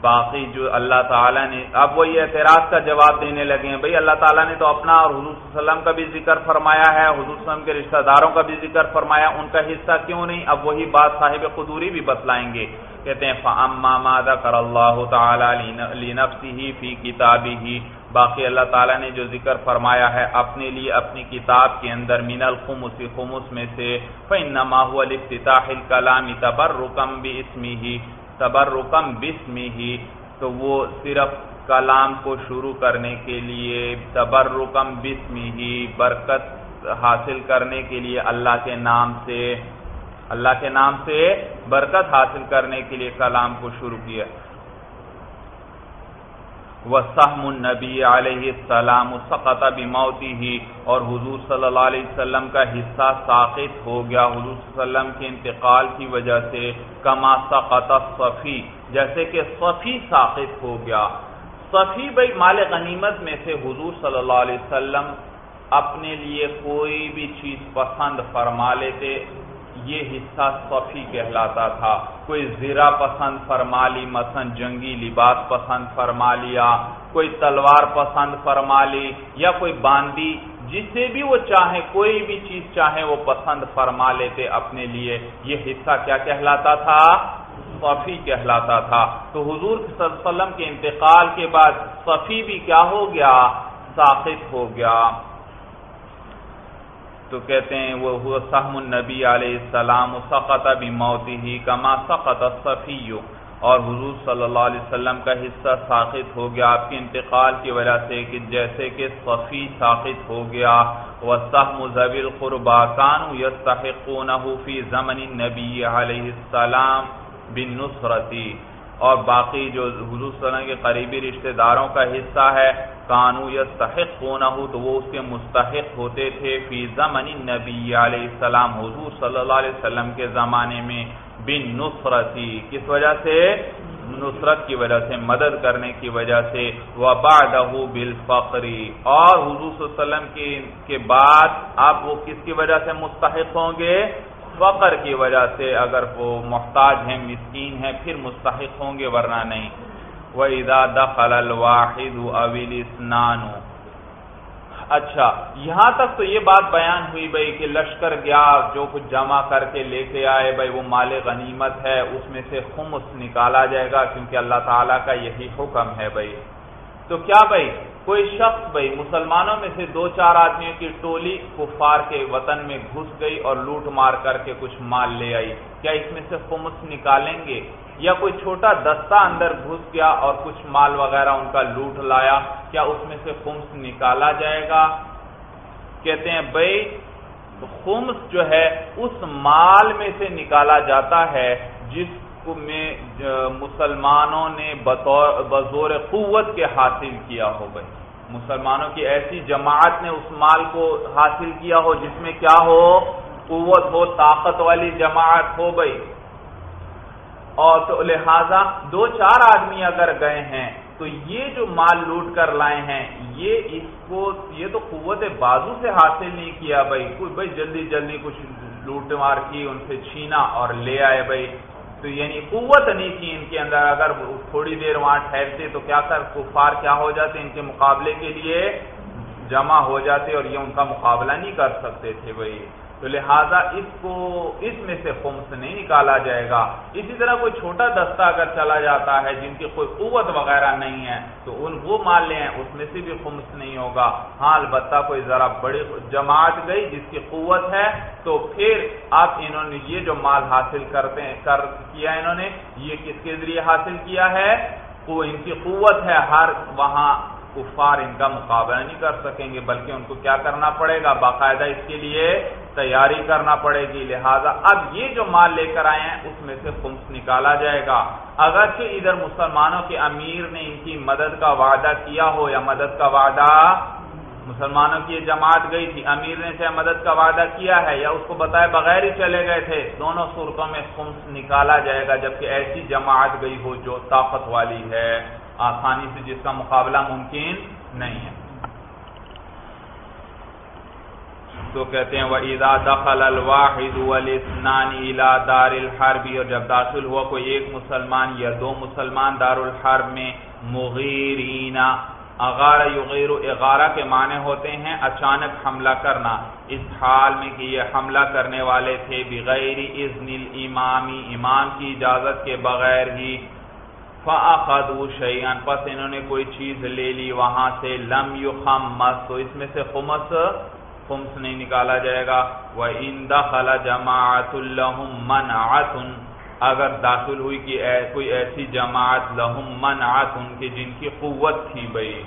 Speaker 1: باقی جو اللہ تعالیٰ نے اب وہ یہ اعتراض کا جواب دینے لگے ہیں بھئی اللہ تعالیٰ نے تو اپنا اور حضور صلی اللہ علیہ وسلم کا بھی ذکر فرمایا ہے، حضور صلی اللہ علیہ وسلم کے رشتہ داروں کا بھی ذکر فرمایا، ان کا حصہ کیوں نہیں؟ اب وہی بات صاحب قدوری بھی بتلائیں گے۔ کہتے ہیں، فَأَمَّا مَا ذَكَرَ اللَّهُ تَعَالَى لِنَفْسِهِ فِي كِتَابِهِ۔ باقی اللہ تعالیٰ نے جو ذکر فرمایا ہے اپنے لیے، اپنی کتاب کے اندر، من الخمس، خمس میں سے، فَإِنَّمَا هُوَ لِفْتِتَاحِ الْكَلَامِ تَبَرُّكًا بِإِسْمِهِ تبرکم بسم ہی تو وہ صرف کلام کو شروع کرنے کے لیے، تبرکم بسم ہی برکت حاصل کرنے کے لیے اللہ کے نام سے، اللہ کے نام سے برکت حاصل کرنے کے لیے کلام کو شروع کیا۔ وسحم النبی علیہ السلام سقط بموتی ہی اور حضور صلی اللہ علیہ وسلم کا حصہ ساقط ہو گیا۔ حضور صلی اللہ علیہ وسلم کے انتقال کی وجہ سے کما سقط صفی، جیسے کہ صفی ساقط ہو گیا۔ صفی بھائی مال غنیمت میں سے حضور صلی اللہ علیہ وسلم اپنے لیے کوئی بھی چیز پسند فرما لیتے۔ یہ حصہ صفی کہلاتا تھا۔ کوئی زیرہ پسند فرما لی مثلا جنگی لباس پسند فرما لیا کوئی تلوار پسند فرما لی یا کوئی باندی، جسے بھی وہ چاہے، کوئی بھی چیز چاہے، وہ پسند فرما لیتے اپنے لیے۔ یہ حصہ کیا کہلاتا تھا؟ صفی کہلاتا تھا۔ تو حضور صلی اللہ علیہ وسلم کے انتقال کے بعد صفی بھی کیا ہو گیا؟ ساخت ہو گیا۔ تو کہتے ہیں وہ سہم النبی علیہ السلام سقط بموتی ہی کما سقط صفی اور حضور صلی اللہ علیہ وسلم کا حصہ ساخت ہو گیا آپ کے انتقال کی وجہ سے کہ جیسے کہ صفی ساخت ہو گیا. وہ سہم ضویل قربا کانو یستحقونہ فی زمن نبی علیہ السلام بن نصرتی اور باقی جو حضور صلی اللہ علیہ وسلم کے قریبی رشتہ داروں کا حصہ ہے، کانو یا صحق تو وہ اس کے مستحق ہوتے تھے۔ فی زمن نبی علیہ السلام، حضور صلی اللہ علیہ وسلم کے زمانے میں، بن نصرتی، کس وجہ سے؟ نصرت کی وجہ سے، مدد کرنے کی وجہ سے۔ وبعدہ بالفقری اور حضور صلی اللہ علیہ وسلم کے بعد آپ وہ کس کی وجہ سے مستحق ہوں گے؟ فقر کی وجہ سے اگر وہ محتاج ہیں، مسکین ہیں، پھر مستحق ہوں گے، ورنہ نہیں۔ وَإِذَا دَخَلَ الْوَاحِدُ أَوِ الْإِسْنَانُ اچھا یہاں تک تو یہ بات بیان ہوئی بھائی کہ لشکر گیا جو کچھ جمع کر کے لے کے آئے بھائی وہ مال غنیمت ہے، اس میں سے خمس نکالا جائے گا، کیونکہ اللہ تعالیٰ کا یہی حکم ہے بھائی تو کیا بھائی کوئی شخص بھائی، مسلمانوں میں سے دو چار آدمیوں کی ٹولی کفار کے وطن میں گھس گئی اور لوٹ مار کر کے کچھ مال لے آئی۔ کیا اس میں سے خمس نکالیں گے؟ یا کوئی چھوٹا دستہ اندر گھس گیا اور کچھ مال وغیرہ ان کا لوٹ لایا؟ کیا اس میں سے خمس نکالا جائے گا؟ کہتے ہیں، بھائی، خمس جو ہے، اس مال میں سے نکالا جاتا ہے جس میں مسلمانوں نے بطور بزور قوت کے حاصل کیا ہو بھائی۔ مسلمانوں کی ایسی جماعت نے اس مال کو حاصل کیا ہو جس میں کیا ہو؟ قوت ہو، طاقت والی جماعت ہو بھائی اور تو لہذا دو چار آدمی اگر گئے ہیں، تو یہ جو مال لوٹ کر لائے ہیں، یہ اس کو، یہ تو قوت بازو سے حاصل نہیں کیا بھائی۔ کوئی بھائی جلدی جلدی کچھ لوٹ مار کی، ان سے چھینا اور لے آئے بھائی۔ تو یعنی قوت نہیں تھی ان کے اندر، اگر تھوڑی دیر وہاں ٹھہرتے تو کیا کر کفار کیا ہو جاتے؟ ان کے مقابلے کے لیے جمع ہو جاتے اور یہ ان کا مقابلہ نہیں کر سکتے تھے بھائی۔ تو لہذا اس کو اس میں سے خمس نہیں نکالا جائے گا۔ اسی طرح کوئی چھوٹا دستہ اگر چلا جاتا ہے جن کی کوئی قوت وغیرہ نہیں ہے، تو ان وہ مال لے ہیں اس میں سے بھی خمس نہیں ہوگا۔ ہاں البتہ کوئی ذرا بڑی جماعت گئی جس کی قوت ہے، تو پھر آپ انہوں نے یہ جو مال حاصل کرتے ہیں، کر کیا انہوں نے، یہ کس کے ذریعے حاصل کیا ہے؟ وہ ان کی قوت ہے، ہر وہاں کفار ان کا مقابلہ نہیں کر سکیں گے، بلکہ ان کو کیا کرنا پڑے گا؟ باقاعدہ اس کے لیے تیاری کرنا پڑے گی۔ لہذا اب یہ جو مال لے کر آئے ہیں، اس میں سے خمس نکالا جائے گا۔ اگرچہ ادھر مسلمانوں کے امیر نے ان کی مدد کا وعدہ کیا ہو یا مدد کا وعدہ مسلمانوں کی یہ جماعت گئی تھی، امیر نے چاہے مدد کا وعدہ کیا ہے یا اس کو بتائے بغیر ہی چلے گئے تھے؟ دونوں صورتوں میں خمس نکالا جائے گا، جبکہ ایسی جماعت گئی ہو جو طاقت والی ہے۔ آسانی سے جس کا مقابلہ ممکن نہیں ہے۔ تو کہتے ہیں وہ ادا دخل الواحد الى دار الحرب، اور جب داخل ہوا، کوئی ایک مسلمان یا دو مسلمان دار الحرب میں مغیرینا اغارہ یغیر اغارہ کے معنی ہوتے ہیں اچانک حملہ کرنا۔ اس حال میں کہ یہ حملہ کرنے والے تھے، بغیر اذن الامامی، امام کی اجازت کے بغیر ہی۔ فَأَخَذُوا شَيْئًا پس انہوں نے کوئی چیز لے لی وہاں سے، لم يُخَمَّسْ تو اس میں سے خمس خمس نہیں نکالا جائے گا۔ وَإِن دَخَلَ جَمَاعَةٌ لَهُمْ مَنْعَةٌ۔ اگر داخل ہوئی کہ کوئی ایسی جماعت لہم منعتن کہ جن کی قوت تھی بھئی۔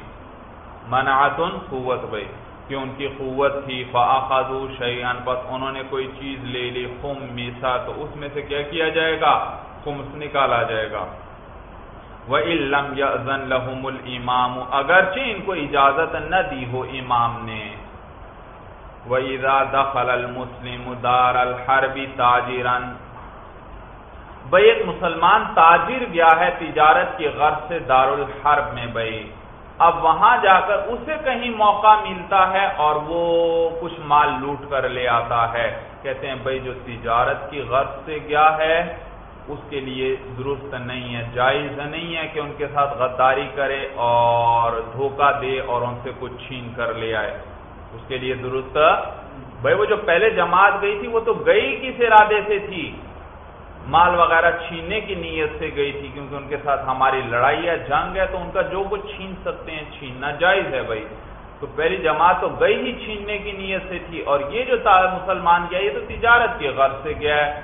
Speaker 1: منعتن قوت بھئی۔ کہ ان کی قوت تھی فَأَخَذُوا شَيْئًا پس انہوں نے کوئی چیز لے لی، خُمِّسَا، تو اس میں سے کیا کیا جائے گا؟ خمس نکالا جائے گا۔ وَإِلَّمْ يَأْذَنْ لَهُمُ الْإِمَامُ، اگرچہ ان کو اجازت نہ دی ہو امام نے۔ وَإِذَا دَخَلَ الْمُسْلِمُ دَارَ الْحَرْبِ تَاجِرًا بھئی ایک مسلمان تاجر گیا ہے تجارت کی غرض سے دار الحرب میں بھئی۔ اب وہاں جا کر اسے کہیں موقع ملتا ہے اور وہ کچھ مال لوٹ کر لے آتا ہے۔ کہتے ہیں بھئی جو تجارت کی غرض سے گیا ہے، اس کے لیے درست نہیں ہے، جائز نہیں ہے کہ ان کے ساتھ غداری کرے اور دھوکہ دے اور ان سے کچھ چھین کر لے آئے۔ اس کے لیے درست۔ بھائی وہ جو پہلے جماعت گئی تھی، وہ تو گئی کس ارادے سے تھی؟ مال وغیرہ چھیننے کی نیت سے گئی تھی، کیونکہ ان کے ساتھ ہماری لڑائی ہے، جنگ ہے، تو ان کا جو کچھ چھین سکتے ہیں، چھیننا جائز ہے بھائی۔ تو پہلی جماعت تو گئی ہی چھیننے کی نیت سے تھی، اور یہ جو مسلمان گیا، یہ تو تجارت کے غرض سے گیا ہے۔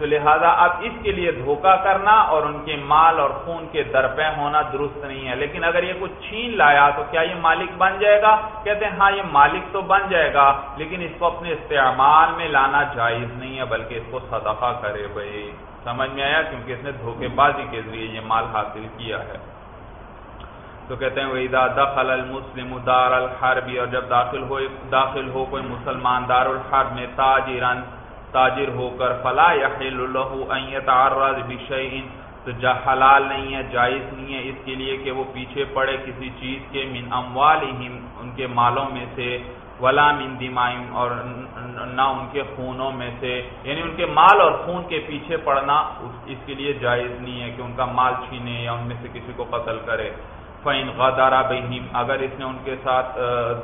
Speaker 1: تو لہذا اب اس کے لیے دھوکہ کرنا اور ان کے مال اور خون کے درپے ہونا درست نہیں ہے۔ لیکن اگر یہ کچھ چھین لایا تو کیا یہ مالک بن جائے گا؟ کہتے ہیں ہاں یہ مالک تو بن جائے گا، لیکن اس کو اپنے استعمال میں لانا جائز نہیں ہے، بلکہ اس کو صدقہ کرے۔ بھائی، سمجھ میں آیا؟ کیونکہ اس نے دھوکے بازی کے ذریعے یہ مال حاصل کیا ہے۔ تو کہتے ہیں وَإِذَا دَخَلَ الْمُسْلِمُ دَارَ الْحَرْبِ، اور جب داخل ہو داخل ہو کوئی مسلمان دار الحرب میں تاجران تاجر ہو کر، فلا يحل له ان يتعرض بشيء تو جا حلال نہیں ہے، جائز نہیں ہے۔ اس کے لیے کہ وہ پیچھے پڑے کسی چیز کے من اموالہم، ان کے مالوں میں سے، ولا من دمائم، اور نہ ان کے خونوں میں سے۔ یعنی ان کے مال اور خون کے پیچھے پڑنا اس کے لیے جائز نہیں ہے کہ ان کا مال چھینے یا ان میں سے کسی کو قتل کرے۔ فَإِنْ غَدَرَ بِهِمْ اگر اس نے ان کے ساتھ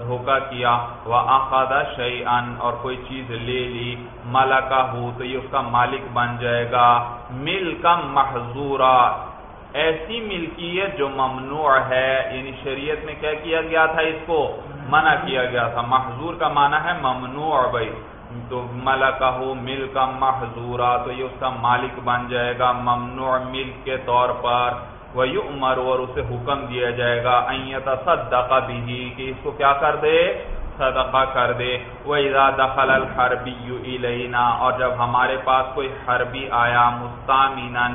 Speaker 1: دھوکہ کیا، وَأَخَذَ شَيْئًا، اور کوئی چیز لے لی ملکہ ہو تو یہ اس کا مالک بن جائے گا۔ ملکا محضورا ایسی ملکیت جو ممنوع ہے۔ یعنی شریعت میں کیا کیا گیا تھا اس کو؟ منع کیا گیا تھا۔ محضور کا معنی ہے ممنوع بھائی۔ تو ملکہ ہو ملکا محضورا تو یہ اس کا مالک بن جائے گا ممنوع ملک کے طور پر۔ وَيُؤْمَرُ اور اسے حکم دیا جائے گا اَيَّتَ صَدَّقَ بِهِ، کہ اس کو کیا کر دے؟ صدقہ کر دے۔ وَإِذَا دَخَلَ الْحَرْبِيُّ إِلَيْنَا، اور جب ہمارے پاس کوئی حربی آیا مستامنن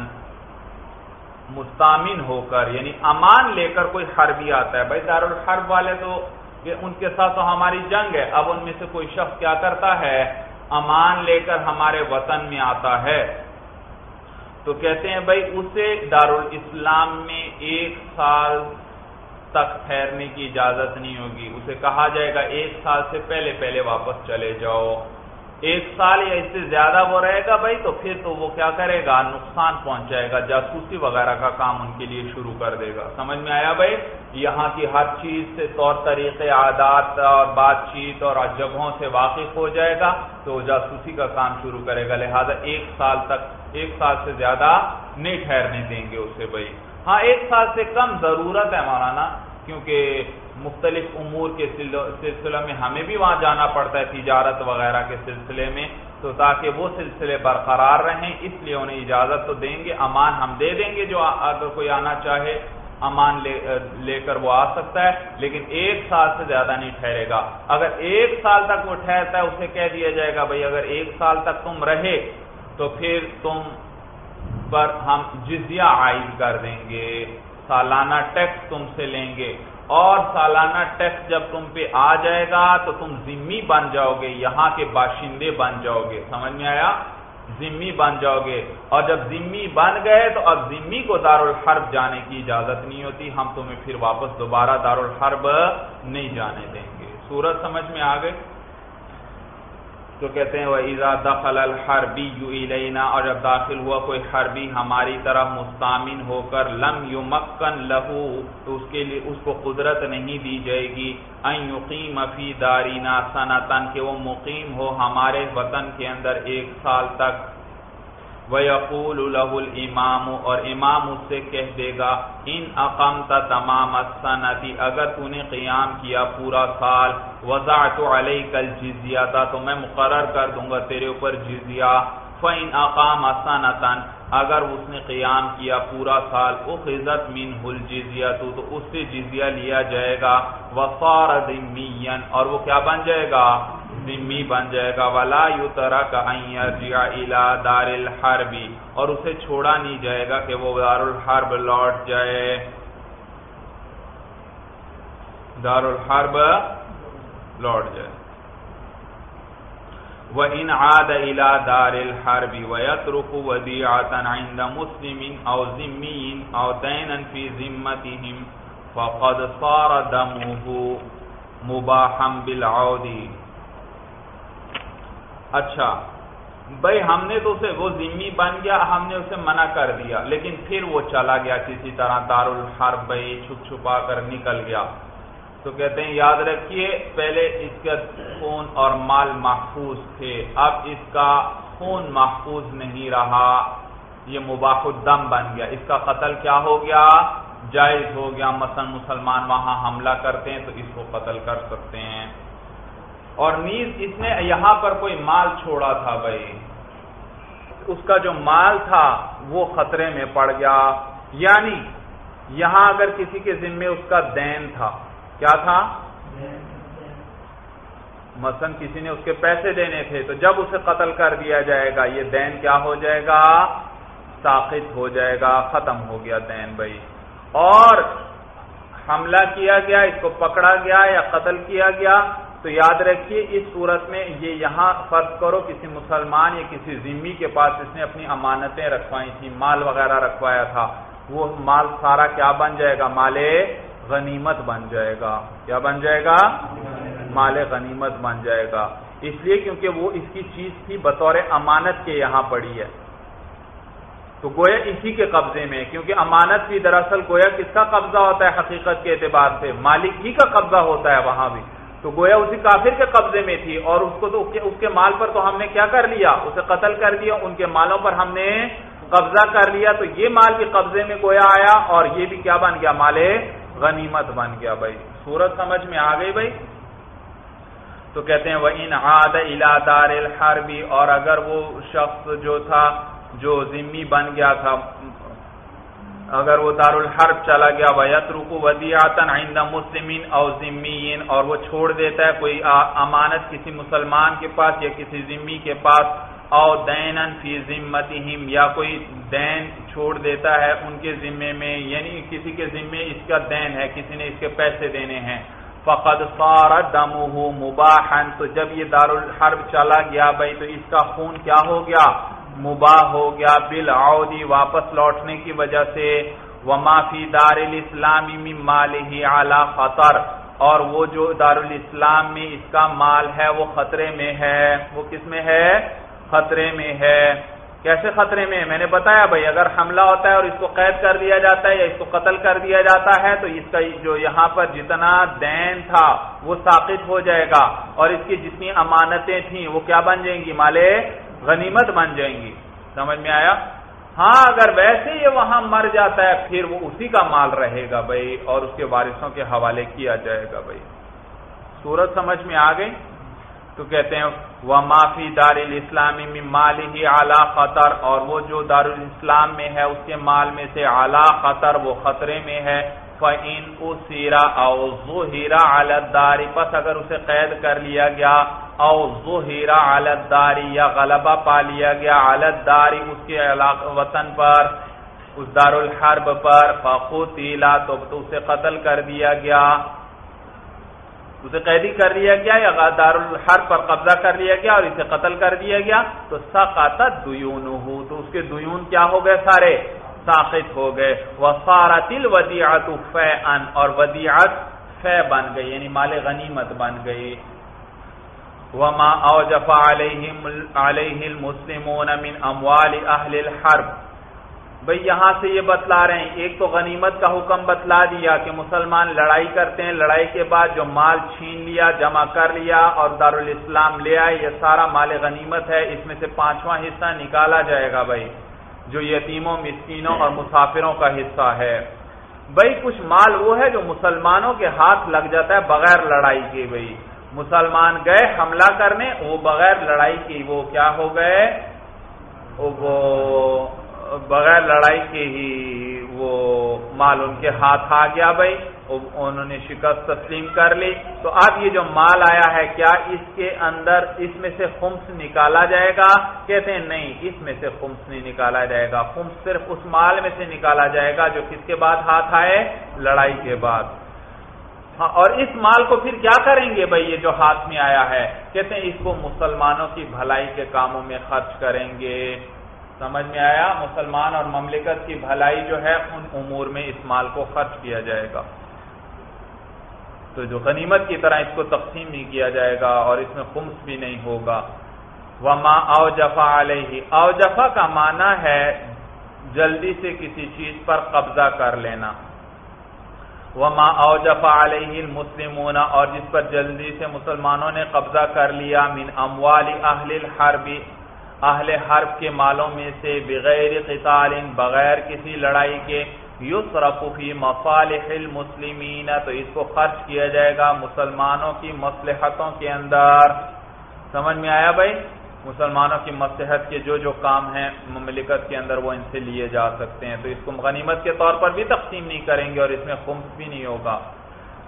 Speaker 1: مستامن ہو کر یعنی امان لے کر کوئی حربی آتا ہے، بھائی دار الحرب والے تو ان کے ساتھ تو ہماری جنگ ہے، اب ان میں سے کوئی شخص کیا کرتا ہے؟ امان لے کر ہمارے وطن میں آتا ہے۔ تو کہتے ہیں بھائی اسے دارالاسلام میں ایک سال تک ٹھہرنے کی اجازت نہیں ہوگی۔ اسے کہا جائے گا ایک سال سے پہلے پہلے واپس چلے جاؤ۔ ایک سال یا اس سے زیادہ وہ رہے گا بھائی، تو پھر تو وہ کیا کرے گا؟ نقصان پہنچائے گا، جاسوسی وغیرہ کا کام ان کے لیے شروع کر دے گا۔ سمجھ میں آیا بھائی؟ یہاں کی ہر چیز سے طور طریقے، عادات اور بات چیت اور جگہوں سے واقف ہو جائے گا، تو وہ جاسوسی کا کام شروع کرے گا۔ لہذا ایک سال تک، ایک سال سے زیادہ نہیں ٹھہرنے دیں گے اسے بھائی۔ ہاں ایک سال سے کم ضرورت ہے مولانا، کیونکہ مختلف امور کے سلسلہ میں ہمیں بھی وہاں جانا پڑتا ہے، تجارت وغیرہ کے سلسلے میں۔ تو تاکہ وہ سلسلے برقرار رہیں، اس لیے انہیں اجازت تو دیں گے۔ امان ہم دے دیں گے جو اگر کوئی آنا چاہے، امان لے لے کر وہ آ سکتا ہے۔ لیکن ایک سال سے زیادہ نہیں ٹھہرے گا۔ اگر ایک سال تک وہ ٹھہرتا ہے، اسے کہہ دیا جائے گا، بھائی اگر ایک سال تک تم رہے، تو پھر تم پر ہم جزیہ عائد کر دیں گے۔ سالانہ ٹیکس تم سے لیں گے۔ اور سالانہ ٹیکس جب تم پہ آ جائے گا تو تم ذمی بن جاؤ گے، یہاں کے باشندے بن جاؤ گے۔ سمجھ میں آیا؟ ذمی بن جاؤ گے۔ اور جب ذمی بن گئے تو اب ذمی کو دار الحرب جانے کی اجازت نہیں ہوتی۔ ہم تمہیں پھر واپس دوبارہ دار الحرب نہیں جانے دیں گے۔ سورج سمجھ میں آ گئے؟ تو کہتے ہیں وہ ایزا دخل الحربی یو لینا اور جب داخل ہوا کوئی حربی ہماری طرف مستامن ہو کر لم یو مکن لہو، تو اس کے لیے اس کو قدرت نہیں دی جائے گی۔ این یقیم فی دارینا سنتن کہ وہ مقیم ہو ہمارے وطن کے اندر ایک سال تک۔ وَيَقُولُ لَهُ الْإِمَامُ اور امام اس سے کہہ دے گا ان اقمت تمام السنتی اگر تو نے قیام کیا پورا سال وَزَعْتُ عَلَيْكَ الْجِزْيَةَ، تو میں مقرر کر دوں گا تیرے اوپر جزیہ، فَإِنْ أَقَامَ سَنَةً، اگر اس نے قیام کیا پورا سال اخذت منہ الجزیہ تو اس سے جزیہ لیا جائے گا، وَصَارَ ذِمِّيًّا اور وہ کیا بن جائے گا؟ ذمی بن جائے گا۔ ولا یترا کا دار الحرب۔ اور اسے چھوڑا نہیں جائے گا کہ وہ دار الحرب لوٹ جائے۔ دار الحرب لوٹ جائے۔ وَإِنْ عَادَ إِلَى دَارِ الْحَرْبِ وَيَتْرُكُ وَدِيعَةً عِنْدَ مُسْلِمٍ أَوْ ذِمِّيٍّ أَوْ دَيْنًا فِي ذِمَّتِهِمْ فَقَدْ صَارَ دَمُهُ مُبَاحًا بِالْعَوْدِ۔ اچھا بھائی ہم نے تو اسے وہ ذمی بن گیا، ہم نے اسے منع کر دیا، لیکن پھر وہ چلا گیا کسی طرح دار الحرب بھائی چھپ چھپا کر نکل گیا۔ تو کہتے ہیں، یاد رکھیے، پہلے اس کا خون اور مال محفوظ تھے، اب اس کا خون محفوظ نہیں رہا، یہ مباح الدم بن گیا۔ اس کا قتل کیا ہو گیا؟ جائز ہو گیا۔ مثلا مسلمان وہاں حملہ کرتے ہیں تو اس کو قتل کر سکتے ہیں۔ اور نیز اس نے یہاں پر کوئی مال چھوڑا تھا بھائی۔ اس کا جو مال تھا وہ خطرے میں پڑ گیا۔ یعنی یہاں اگر کسی کے ذمے اس کا دین تھا، کیا تھا؟ مثلا کسی نے اس کے پیسے دینے تھے، تو جب اسے قتل کر دیا جائے گا، یہ دین کیا ہو جائے گا؟ ساخت ہو جائے گا، ختم ہو گیا دین بھائی۔ اور حملہ کیا گیا، اس کو پکڑا گیا یا قتل کیا گیا؟ تو یاد رکھیے، اس صورت میں یہ یہاں فرض کرو، کسی مسلمان یا کسی ذمی کے پاس اس نے اپنی امانتیں رکھوائی تھی مال وغیرہ رکھوایا تھا، وہ مال سارا کیا بن جائے گا؟ مال غنیمت بن جائے گا۔ کیا بن جائے گا؟ مال غنیمت بن جائے گا۔ اس لیے کیونکہ وہ اس کی چیز تھی بطور امانت کے یہاں پڑی ہے۔ تو گویا اسی کے قبضے میں، کیونکہ امانت بھی دراصل گویا کس کا قبضہ ہوتا ہے؟ حقیقت کے اعتبار سے۔ مالک ہی کا قبضہ ہوتا ہے وہاں بھی۔ تو گویا اسی کافر کے قبضے میں تھی اور اس کو تو اس کے مال پر تو ہم نے کیا کر لیا؟ اسے قتل کر دیا، ان کے مالوں پر ہم نے قبضہ کر لیا۔ تو یہ مال بھی قبضے میں گویا آیا اور یہ بھی کیا بن گیا؟ مال غنیمت بن گیا بھائی۔ سورت سمجھ میں آ گئی بھائی؟ تو کہتے ہیں وہ ان آد الا دار الحربی اور اگر وہ شخص جو تھا، جو ذمی بن گیا تھا اگر وہ دار الحرب چلا گیا ویت رکو ودیاتن آئندہ مسلمین او ذمین اور وہ چھوڑ دیتا ہے کوئی امانت کسی مسلمان کے پاس یا کسی ذمی کے پاس او دین فی ذمتہم یا کوئی دین چھوڑ دیتا ہے ان کے ذمے میں یعنی کسی کے ذمے اس کا دین ہے، کسی نے اس کے پیسے دینے ہیں۔ فقد صار دمہ مباحا تو جب یہ دار الحرب چلا گیا بھائی تو اس کا خون کیا ہو گیا؟ مباح ہو گیا بل واپس لوٹنے کی وجہ سے وہ دار الاسلامی مال ہی اعلی خطر۔ اور وہ جو دار الاسلام میں اس کا مال ہے، وہ خطرے میں ہے۔ وہ کس میں ہے؟ خطرے میں ہے۔ کیسے خطرے میں؟ میں نے بتایا بھائی، اگر حملہ ہوتا ہے اور اس کو قید کر دیا جاتا ہے یا اس کو قتل کر دیا جاتا ہے، تو اس کا جو یہاں پر جتنا دین تھا، وہ ثابت ہو جائے گا۔ اور اس کی جتنی امانتیں تھیں، وہ کیا بن جائیں گی؟ مالے غنیمت بن جائیں گی۔ سمجھ میں آیا؟ ہاں اگر ویسے یہ وہاں مر جاتا ہے، پھر وہ اسی کا مال رہے گا بھائی، اور اس کے وارثوں کے حوالے کیا جائے گا بھائی۔ سورج سمجھ میں آ گئی؟ تو کہتے ہیں وہ معافی دار الاسلامی مال ہی اعلی خطر۔ اور وہ جو دار الاسلام میں ہے، اس کے مال میں سے اعلی خطر، وہ خطرے میں ہے۔ فعین او سیرا او زو ہیرا داری پس اگر اسے قید کر لیا گیا او زو ہیرا داری یا غلبہ پا لیا گیا عالت داری اس کے وطن پر، اس دار الحرب پر فخو تیلا تو اسے قتل کر دیا گیا۔ اسے قیدی کر لیا گیا یا دار الحرب پر قبضہ کر لیا گیا اور اسے قتل کر دیا گیا۔ تو سقاط دیون تو اس کے دیون کیا ہو گئے سارے؟ ساخت ہو گئے۔ وہ سارا تل ودیات اور ودیات فے بن گئی یعنی مال غنیمت بن گئی۔ وما اوجف علیہ المسلمون من اموال اہل الحرب۔ بھئی یہاں سے یہ بتلا رہے ہیں، ایک تو غنیمت کا حکم بتلا دیا کہ مسلمان لڑائی کرتے ہیں۔ لڑائی کے بعد جو مال چھین لیا، جمع کر لیا اور دارالاسلام لے آئے، یہ سارا مال غنیمت ہے۔ اس میں سے پانچواں حصہ نکالا جائے گا بھائی جو یتیموں، مسکینوں اور مسافروں کا حصہ ہے۔ بھائی کچھ مال وہ ہے جو مسلمانوں کے ہاتھ لگ جاتا ہے بغیر لڑائی کے بھائی مسلمان گئے حملہ کرنے، وہ بغیر لڑائی کی وہ کیا ہو گئے؟ وہ بغیر لڑائی کے ہی وہ مال ان کے ہاتھ آ گیا بھائی۔ انہوں نے شکست تسلیم کر لی۔ تو اب یہ جو مال آیا ہے، کیا اس کے اندر اس میں سے خمس نکالا جائے گا؟ کہتے ہیں، نہیں، اس میں سے خمس نہیں نکالا جائے گا۔ خمس صرف اس مال میں سے نکالا جائے گا جو کس کے بعد ہاتھ آئے؟ لڑائی کے بعد۔ ہاں اور اس مال کو پھر کیا کریں گے بھائی؟ یہ جو ہاتھ میں آیا ہے، کہتے ہیں اس کو مسلمانوں کی بھلائی کے کاموں میں خرچ کریں گے۔ سمجھ میں آیا، مسلمان اور مملکت کی بھلائی جو ہے، ان امور میں اس مال کو خرچ کیا جائے گا۔ تو جو غنیمت کی طرح اس کو تقسیم نہیں کیا جائے گا اور اس میں خمس بھی نہیں ہوگا۔ وما او جفا علیہ او جفا کا معنی ہے، جلدی سے کسی چیز پر قبضہ کر لینا۔ وما او جفا علیہ المسلمون۔ اور جس پر جلدی سے مسلمانوں نے قبضہ کر لیا، من اموال اہل الحرب۔ اہل حرب کے مالوں میں سے بغیر قتال، بغیر کسی لڑائی کے، یصرف فی مصالح المسلمین، تو اس کو خرچ کیا جائے گا مسلمانوں کی مصلحتوں کے اندر۔ سمجھ میں آیا بھائی؟ مسلمانوں کی مستحت کے جو جو کام ہیں مملکت کے اندر وہ ان سے لیے جا سکتے ہیں۔ تو اس کو غنیمت کے طور پر بھی تقسیم نہیں کریں گے اور اس میں خمس بھی نہیں ہوگا۔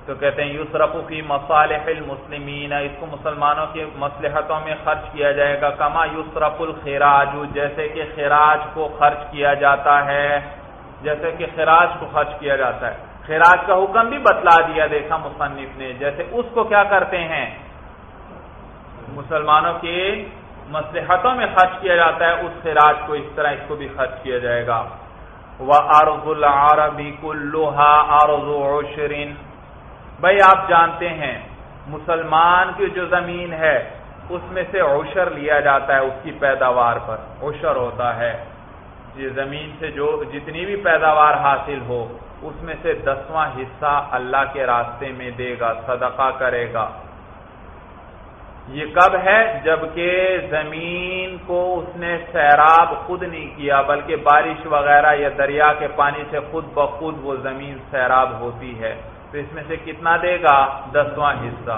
Speaker 1: تو کہتے ہیں یوسرف فی مصالح المسلمین، اس کو مسلمانوں کی مصلحتوں میں خرچ کیا جائے گا، کما یوسرف الخراج، جیسے کہ خراج کو خرچ کیا جاتا ہے، جیسے کہ خراج کو خرچ کیا جاتا ہے۔ خراج کا حکم بھی بتلا دیا، دیکھا مصنف نے، جیسے اس کو کیا کرتے ہیں؟ مسلمانوں کی مصلحتوں میں خرچ کیا جاتا ہے، اس خراج کو اس طرح اس کو بھی خرچ کیا جائے گا۔ وہ آرز العربی کلوہا آرز عشرین بھائی آپ جانتے ہیں، مسلمان کی جو زمین ہے، اس میں سے عشر لیا جاتا ہے اس کی پیداوار پر۔ عشر ہوتا ہے۔ یہ زمین سے جو جتنی بھی پیداوار حاصل ہو، اس میں سے دسواں حصہ اللہ کے راستے میں دے گا، صدقہ کرے گا۔ یہ کب ہے؟ جبکہ زمین کو اس نے سیراب خود نہیں کیا، بلکہ بارش وغیرہ یا دریا کے پانی سے خود بخود وہ زمین سیراب ہوتی ہے۔ تو اس میں سے کتنا دے گا؟ دسواں حصہ۔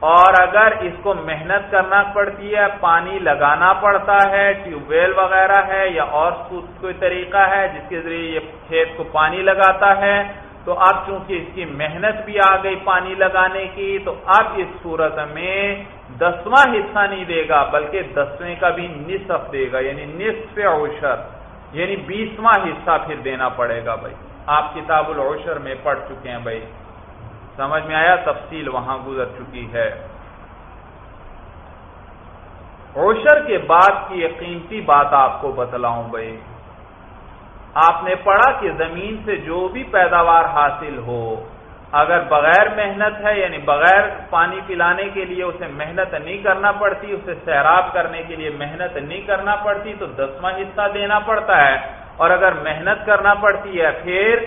Speaker 1: اور اگر اس کو محنت کرنا پڑتی ہے، پانی لگانا پڑتا ہے ٹیوب ویل وغیرہ ہے یا اور کوئی طریقہ ہے جس کے ذریعے یہ کھیت کو پانی لگاتا ہے، تو اب چونکہ اس کی محنت بھی آ گئی پانی لگانے کی، تو اب اس صورت میں دسواں حصہ نہیں دے گا، بلکہ دسویں کا بھی نصف دے گا یعنی نصف عشر یعنی بیسواں حصہ پھر دینا پڑے گا بھائی۔ آپ کتاب العشر میں پڑھ چکے ہیں بھائی۔ سمجھ میں آیا؟ تفصیل وہاں گزر چکی ہے۔ اوشر کے بعد کی ایک قیمتی بات آپ کو بتلاؤں بھائی، آپ نے پڑھا کہ زمین سے جو بھی پیداوار حاصل ہو، اگر بغیر محنت ہے یعنی بغیر پانی پلانے کے لیے اسے محنت نہیں کرنا پڑتی، اسے سیراب کرنے کے لیے محنت نہیں کرنا پڑتی، تو دسواں حصہ دینا پڑتا ہے۔ اور اگر محنت کرنا پڑتی ہے، پھر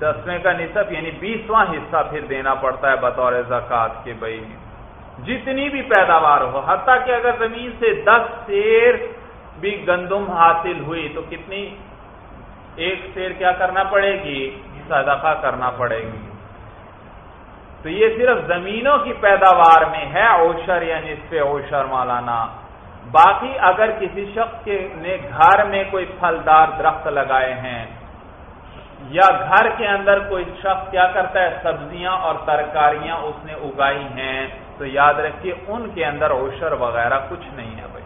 Speaker 1: دسویں کا نصف یعنی بیسواں حصہ پھر دینا پڑتا ہے بطور زکات کے بھائی جتنی بھی پیداوار ہو، حتیٰ کہ اگر زمین سے دس سیر بھی گندم حاصل ہوئی، تو کتنی ایک سیر کیا کرنا پڑے گی؟ صدقہ کرنا پڑے گی۔ تو یہ صرف زمینوں کی پیداوار میں ہے، اوشر یا نصف اوشر مولانا۔ باقی اگر کسی شخص کے نے گھر میں کوئی پھلدار درخت لگائے ہیں یا گھر کے اندر کوئی شخص کیا کرتا ہے؟ سبزیاں اور ترکاریاں اس نے اگائی ہیں۔ تو یاد رکھیے، ان کے اندر اوشر وغیرہ کچھ نہیں ہے بھائی۔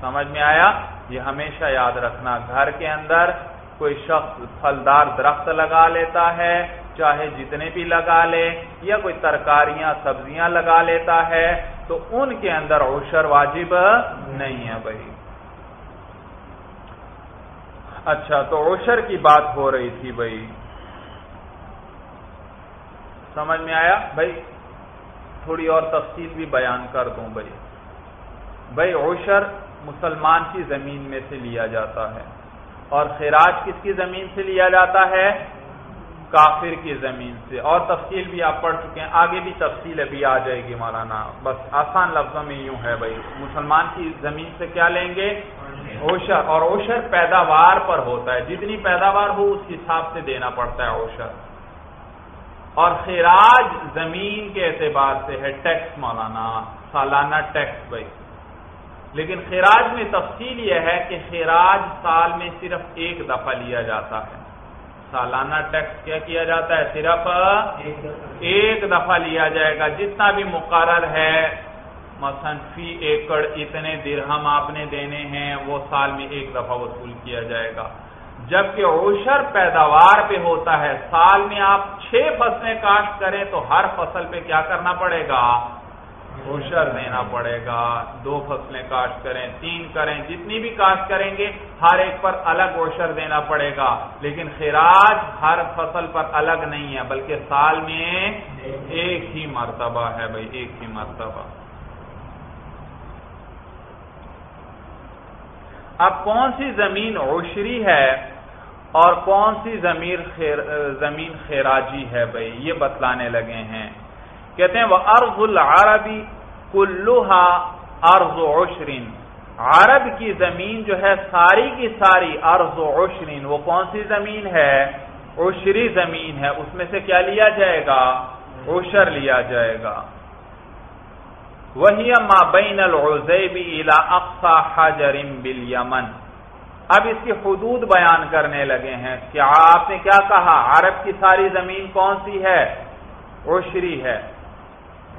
Speaker 1: سمجھ میں آیا؟ یہ ہمیشہ یاد رکھنا۔ گھر کے اندر کوئی شخص پھلدار درخت لگا لیتا ہے، چاہے جتنے بھی لگا لے، یا کوئی ترکاریاں، سبزیاں لگا لیتا ہے، تو ان کے اندر اوشر واجب نہیں ہے بھائی۔ اچھا تو اوشر کی بات ہو رہی تھی بھائی۔ سمجھ میں آیا؟ بھائی، تھوڑی اور تفصیل بھی بیان کر دوں بھائی۔ بھائی اوشر مسلمان کی زمین میں سے لیا جاتا ہے۔ اور خراج کس کی زمین سے لیا جاتا ہے؟ کافر کی زمین سے۔ اور تفصیل بھی آپ پڑھ چکے ہیں۔ آگے بھی تفصیل ابھی آ جائے گی مولانا۔ بس آسان لفظوں میں یوں ہے بھائی۔ مسلمان کی زمین سے کیا لیں گے؟ اوشر اور اوشر پیداوار پر ہوتا ہے۔ جتنی پیداوار ہو اس حساب سے دینا پڑتا ہے اوشر۔ اور خراج زمین کے اعتبار سے ہے ٹیکس مولانا سالانہ ٹیکس بھائی۔ لیکن خراج میں تفصیل یہ ہے کہ خراج سال میں صرف ایک دفعہ لیا جاتا ہے۔ سالانہ ٹیکس کیا کیا جاتا ہے؟ صرف ایک دفعہ۔ لیا جائے گا۔ جتنا بھی مقرر ہے مثلا فی ایکڑ اتنے درہم آپ نے دینے ہیں، وہ سال میں ایک دفعہ وصول کیا جائے گا۔ جبکہ اوشر پیداوار پہ ہوتا ہے، سال میں آپ چھ فصلیں کاشت کریں تو ہر فصل پہ کیا کرنا پڑے گا؟ اوشر دینا پڑے گا۔ دو فصلیں کاشت کریں، تین کریں، جتنی بھی کاشت کریں گے، ہر ایک پر الگ اوشر دینا پڑے گا۔ لیکن خراج ہر فصل پر الگ نہیں ہے، بلکہ سال میں ایک ہی مرتبہ ہے بھائی، ایک ہی مرتبہ۔ اب کون سی زمین اوشری ہے اور کون سی زمین خیر زمین خیراجی ہے بھائی؟ یہ بتلانے لگے ہیں۔ کہتے ہیں، وہ ارض العربی کلوہا ارض عشرین عرب کی زمین جو ہے، ساری کی ساری ارض عشرین، وہ کون سی زمین ہے؟ عشری زمین ہے۔ اس میں سے کیا لیا جائے گا؟ عشر لیا جائے گا۔ وہی ما بین العزیب الى اقصى حجر بالیمن اب اس کی حدود بیان کرنے لگے ہیں کہ آپ نے کیا کہا؟ عرب کی ساری زمین کون سی ہے؟ عشری ہے۔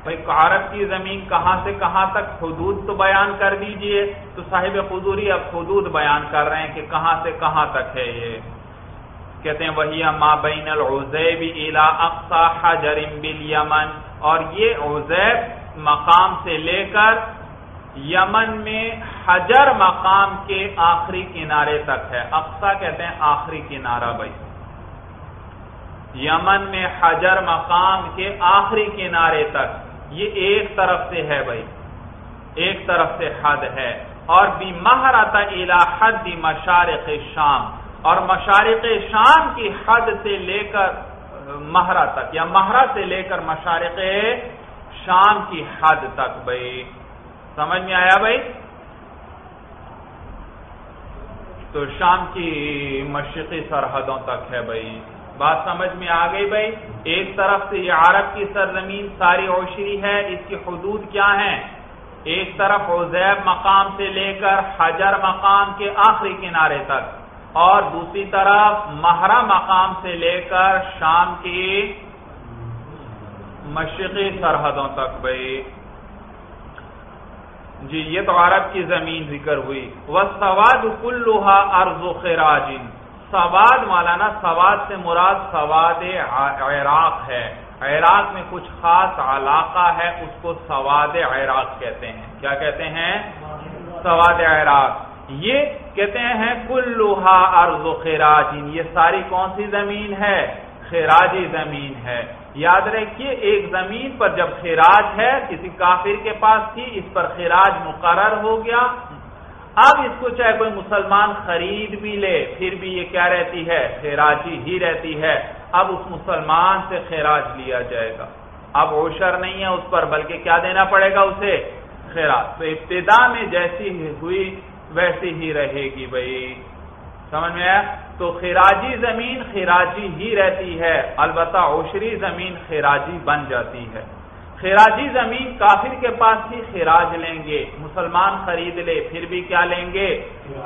Speaker 1: بھائی، عرب کی زمین کہاں سے کہاں تک حدود تو بیان کر دیجیے۔ تو صاحب حضوری اب حدود بیان کر رہے ہیں کہ کہاں سے کہاں تک ہے یہ۔ کہتے ہیں، وہی ما بین العزیب الى اقصى حجر بالیمن۔ اور یہ عزیب مقام سے لے کر یمن میں حجر مقام کے آخری کنارے تک ہے۔ اقصا کہتے ہیں آخری کنارہ بھائی۔ یمن میں حجر مقام کے آخری کنارے تک۔ یہ ایک طرف سے ہے بھائی۔ ایک طرف سے حد ہے۔ اور بھی مہرتا الا حد مشارق شام۔ اور مشارق شام کی حد سے لے کر مہرا تک یا مہرا سے لے کر مشارق شام کی حد تک بھائی۔ سمجھ میں آیا بھائی؟ تو شام کی مشرقی سرحدوں تک ہے بھائی۔ بات سمجھ میں آ گئی بھائی؟ ایک طرف سے یہ عرب کی سرزمین ساری اوشری ہے، اس کی حدود کیا ہیں؟ ایک طرف عزیب مقام سے لے کر حجر مقام کے آخری کنارے تک، اور دوسری طرف مہرا مقام سے لے کر شام کی مشرقی سرحدوں تک بھائی۔ جی یہ تو عرب کی زمین ذکر ہوئی۔ وہ سواد کلوہا ارض خراجن سواد مولانا سواد سے مراد سواد عراق ہے۔ عراق میں کچھ خاص علاقہ ہے، اس کو سواد عراق کہتے ہیں۔ کیا کہتے ہیں؟ سواد عراق۔ یہ کہتے ہیں کل لوہا ارض و خراجین یہ ساری کون سی زمین ہے؟ خراجی زمین ہے۔ یاد رکھیے، ایک زمین پر جب خراج ہے، کسی کافر کے پاس تھی، اس پر خراج مقرر ہو گیا۔ اب اس کو چاہے کوئی مسلمان خرید بھی لے، پھر بھی یہ کیا رہتی ہے؟ خیراجی ہی رہتی ہے۔ اب اس مسلمان سے خیراج لیا جائے گا۔ اب اوشر نہیں ہے اس پر، بلکہ کیا دینا پڑے گا اسے؟ خیراج تو ابتدا میں جیسی ہوئی، ویسی ہی رہے گی بھائی۔ سمجھ میں آیا؟ تو خراجی زمین خراجی ہی رہتی ہے، البتہ اوشری زمین خراجی بن جاتی ہے۔ خراجی زمین کافر کے پاس ہی خراج لیں گے، مسلمان خرید لے، پھر بھی کیا لیں گے؟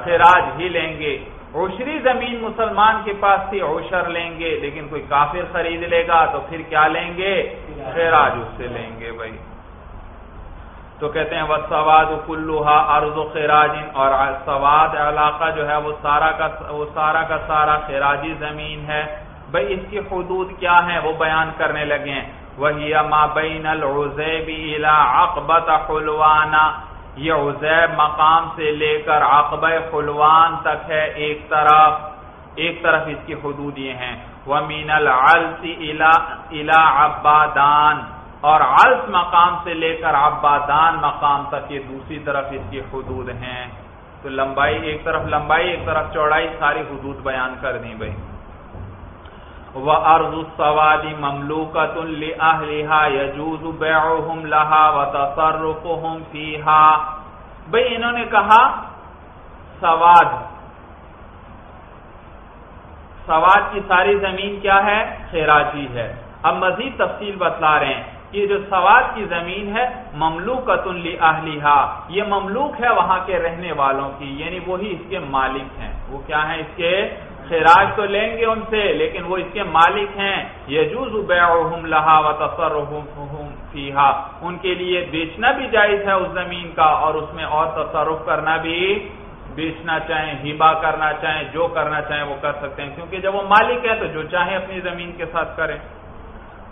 Speaker 1: خراج ہی لیں گے۔ اوشری زمین مسلمان کے پاس ہی اوشر لیں گے، لیکن کوئی کافر خرید لے گا تو پھر کیا لیں گے؟ خراج اس سے لیں گے بھائی۔ تو کہتے ہیں وہ سواد کلوہا ارض و خراجن اور سواد علاقہ جو ہے وہ سارا کا وہ سارا کا سارا خراجی زمین ہے۔ بھائی اس کی حدود کیا ہیں وہ بیان کرنے لگے ہیں۔ وہی ما بین العزیب الى عقبت حلوانا یہ عزیب مقام سے لے کر عقب حلوان تک ہے ایک طرف۔ ایک طرف اس کی حدود یہ ہیں۔ ومین العلس الى عبادان۔ اور علس مقام سے لے کر عبادان مقام تک یہ دوسری طرف اس کی حدود ہیں۔ تو لمبائی ایک طرف، لمبائی ایک طرف، چوڑائی ساری حدود بیان کر دی بھائی۔ وَأَرْضُ السَّوَادِ مَمْلُوكَةٌ لِأَهْلِهَا يَجُوزُ بَيْعُهُمْ لَهَا وَتَصَرُّفُهُمْ فِيهَا۔ بھئی انہوں نے کہا، سواد۔ سواد کی ساری زمین کیا ہے؟ خیراجی ہے۔ اب مزید تفصیل بتلا رہے ہیں۔ کہ جو سواد کی زمین ہے مملوکت لہلیہا یہ مملوک ہے وہاں کے رہنے والوں کی یعنی وہی اس کے مالک ہیں۔ وہ کیا ہیں؟ اس کے خراج تو لیں گے ان سے، لیکن وہ اس کے مالک ہیں۔ یجوز بیعہم لہا و تصرفہم فیہا۔ ان کے لیے بیچنا بھی جائز ہے اس زمین کا، اور اس میں اور تصرف کرنا بھی، بیچنا چاہیں، ہبا کرنا چاہیں، جو کرنا چاہیں وہ کر سکتے ہیں۔ کیونکہ جب وہ مالک ہے تو جو چاہیں اپنی زمین کے ساتھ کریں۔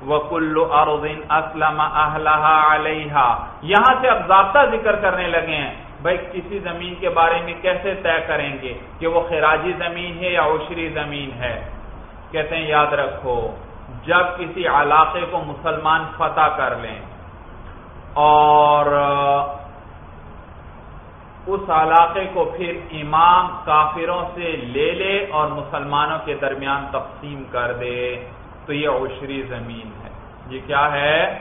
Speaker 1: وَكُلُّ أَرْضٍ أَسْلَمَ أَهْلَهَا عَلَيْهَا۔ یہاں سے اب ضابطہ ذکر کرنے لگے ہیں، بھائی کسی زمین کے بارے میں کیسے طے کریں گے کہ وہ خراجی زمین ہے یا عشری زمین ہے؟ کہتے ہیں، یاد رکھو، جب کسی علاقے کو مسلمان فتح کر لیں اور اس علاقے کو پھر امام کافروں سے لے لے اور مسلمانوں کے درمیان تقسیم کر دے تو یہ عشری زمین ہے۔ یہ کیا ہے؟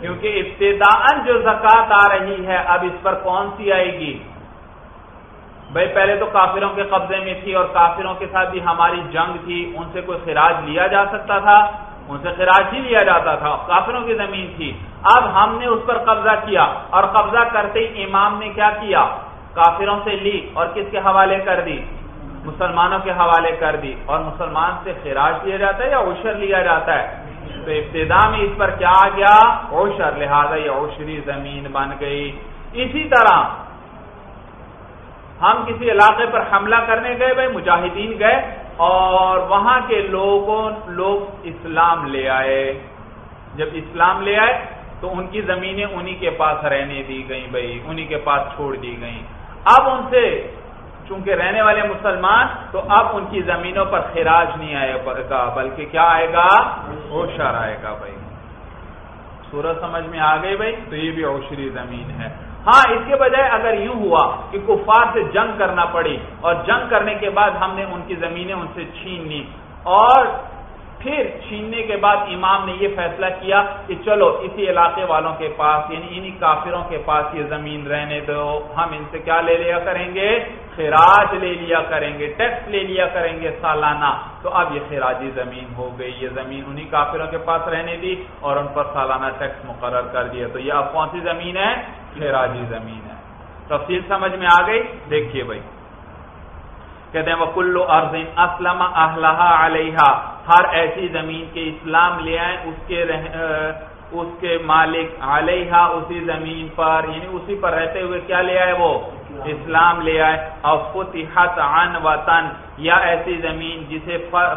Speaker 1: کیونکہ ابتدا جو زکات آ رہی ہے، اب اس پر کون سی آئے گی؟ بھائی، پہلے تو کافروں کے قبضے میں تھی اور کافروں کے ساتھ بھی ہماری جنگ تھی۔ ان سے کوئی خراج لیا جا سکتا تھا؟ ان سے خراج ہی لیا جاتا تھا۔ کافروں کی زمین تھی۔ اب ہم نے اس پر قبضہ کیا اور قبضہ کرتے ہی امام نے کیا کیا؟ کافروں سے لی اور کس کے حوالے کر دی؟ مسلمانوں کے حوالے کر دی اور مسلمان سے خراج لیا جاتا ہے یا عشر لیا جاتا ہے؟ تو ابتدا میں اس پر کیا آ گیا؟ عشر، لہذا یہ عشری زمین بن گئی۔ اسی طرح ہم کسی علاقے پر حملہ کرنے گئے، بھائی مجاہدین گئے اور وہاں کے لوگوں، لوگ اسلام لے آئے۔ جب اسلام لے آئے تو ان کی زمینیں انہی کے پاس رہنے دی گئیں، بھائی، انہی کے پاس چھوڑ دی گئیں۔ اب ان سے چونکہ رہنے والے مسلمان، تو اب ان کی زمینوں پر خراج نہیں آئے گا، بلکہ کیا آئے گا؟ اوشر آئے گا بھائی۔ سورج سمجھ میں آ گئی بھائی؟ تو یہ بھی اوشری زمین ہے۔ ہاں اس کے بجائے اگر یوں ہوا کہ کفار سے جنگ کرنا پڑی اور جنگ کرنے کے بعد ہم نے ان کی زمینیں ان سے چھین لی اور پھر چھیننے کے بعد امام نے یہ فیصلہ کیا کہ چلو اسی علاقے والوں کے پاس یعنی انہی کافروں کے پاس یہ زمین رہنے دو، ہم ان سے کیا لے لیا کریں گے؟ خراج لے لیا کریں گے، ٹیکس لے لیا کریں گے سالانہ۔ تو اب یہ خراجی زمین ہو گئی، یہ زمین انہی کافروں کے پاس رہنے دی اور ان پر سالانہ ٹیکس مقرر کر دیا۔ تو یہ اب کون سی زمین ہے؟ خراجی زمین ہے۔ تفصیل سمجھ میں آ گئی؟ دیکھیے بھائی۔ کہتے ہیں وہ کلو ارزن اسلم علیہ ہر ایسی زمین کے اسلام لے آئے اس کے رہ اس کے مالک علیہ اسی زمین پر یعنی اسی پر رہتے ہوئے کیا لے آئے وہ؟ اسلام لے آئے۔ اور فتحت عن وطن، یا ایسی زمین جسے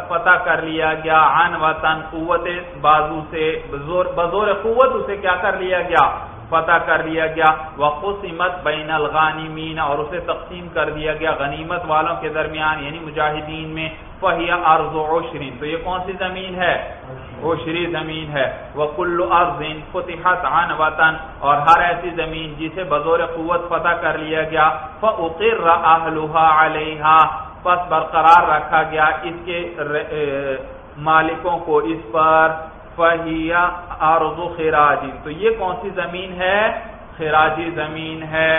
Speaker 1: فتح کر لیا گیا، عن وطن، قوت بازو سے بزور قوت اسے کیا کر لیا گیا؟ فتح کر دیا گیا۔ وقسمت بین الغانمین اور اسے تقسیم کر دیا گیا غنیمت والوں کے درمیان یعنی مجاہدین میں۔ فہیا ارض عشرین تو یہ کون سی زمین ہے؟ عشری زمین ہے۔ وہ کلو ارزین فتحت عن وطن، اور ہر ایسی زمین جسے بزور قوت فتح کر لیا گیا۔ فاقر اهلها علیہا پس برقرار رکھا گیا اس کے مالکوں کو اس پر۔ فہیا ارض خراجی تو یہ کون سی زمین ہے؟ خراجی زمین ہے۔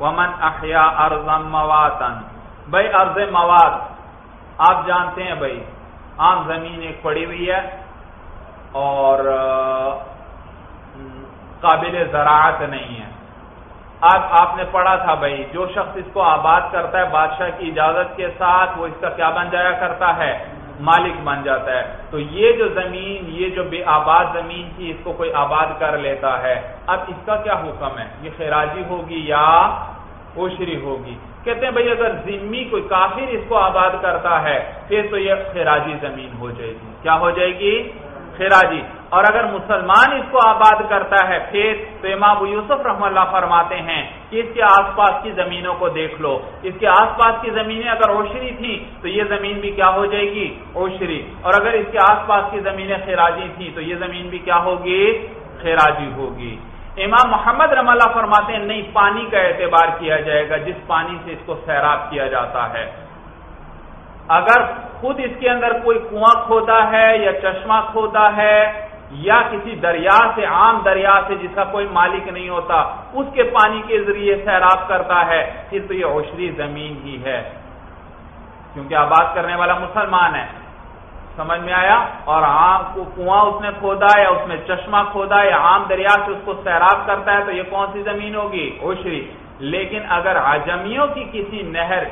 Speaker 1: ومن احیا ارض مواتن بھائی ارض مواد آپ جانتے ہیں بھائی، عام زمین ایک پڑی ہوئی ہے اور قابل زراعت نہیں ہے۔ اب آپ نے پڑھا تھا بھائی، جو شخص اس کو آباد کرتا ہے بادشاہ کی اجازت کے ساتھ وہ اس کا کیا بن جایا کرتا ہے؟ مالک بن جاتا ہے۔ تو یہ جو زمین، یہ جو بے آباد زمین تھی، اس کو کوئی آباد کر لیتا ہے۔ اب اس کا کیا حکم ہے؟ یہ خراجی ہوگی یا اوشری ہوگی؟ کہتے ہیں بھائی اگر ذمی کوئی کافر اس کو آباد کرتا ہے، پھر تو یہ خراجی زمین ہو جائے گی۔ کیا ہو جائے گی؟ خراجی اور اگر مسلمان اس کو آباد کرتا ہے، پھر تو امام یوسف رحم اللہ فرماتے ہیں کہ اس کے آس پاس کی زمینوں کو دیکھ لو۔ اس کے آس پاس کی زمینیں اگر اوشری تھیں، تو یہ زمین بھی کیا ہو جائے گی؟ اوشری۔ اور اگر اس کے آس پاس کی زمینیں خراجی تھیں، تو یہ زمین بھی کیا ہوگی؟ خراجی ہوگی۔ امام محمد رحم اللہ فرماتے ہیں، نہیں، پانی کا اعتبار کیا جائے گا جس پانی سے اس کو سیراب کیا جاتا ہے۔ اگر خود اس کے اندر کوئی کنواں کھوتا ہے یا چشمہ کھوتا ہے یا کسی دریا سے، عام دریا سے جس کا کوئی مالک نہیں ہوتا، اس کے پانی کے ذریعے سیراب کرتا ہے، پھر تو یہ اوشری زمین ہی ہے۔ کیونکہ آباد کرنے والا مسلمان ہے۔ سمجھ میں آیا؟ اور عام کو کنواں اس نے کھودا یا اس میں چشمہ کھودا یا عام دریا سے اس کو سیراب کرتا ہے، تو یہ کون سی زمین ہوگی؟ اوشری لیکن اگر آجمیوں کی کسی نہر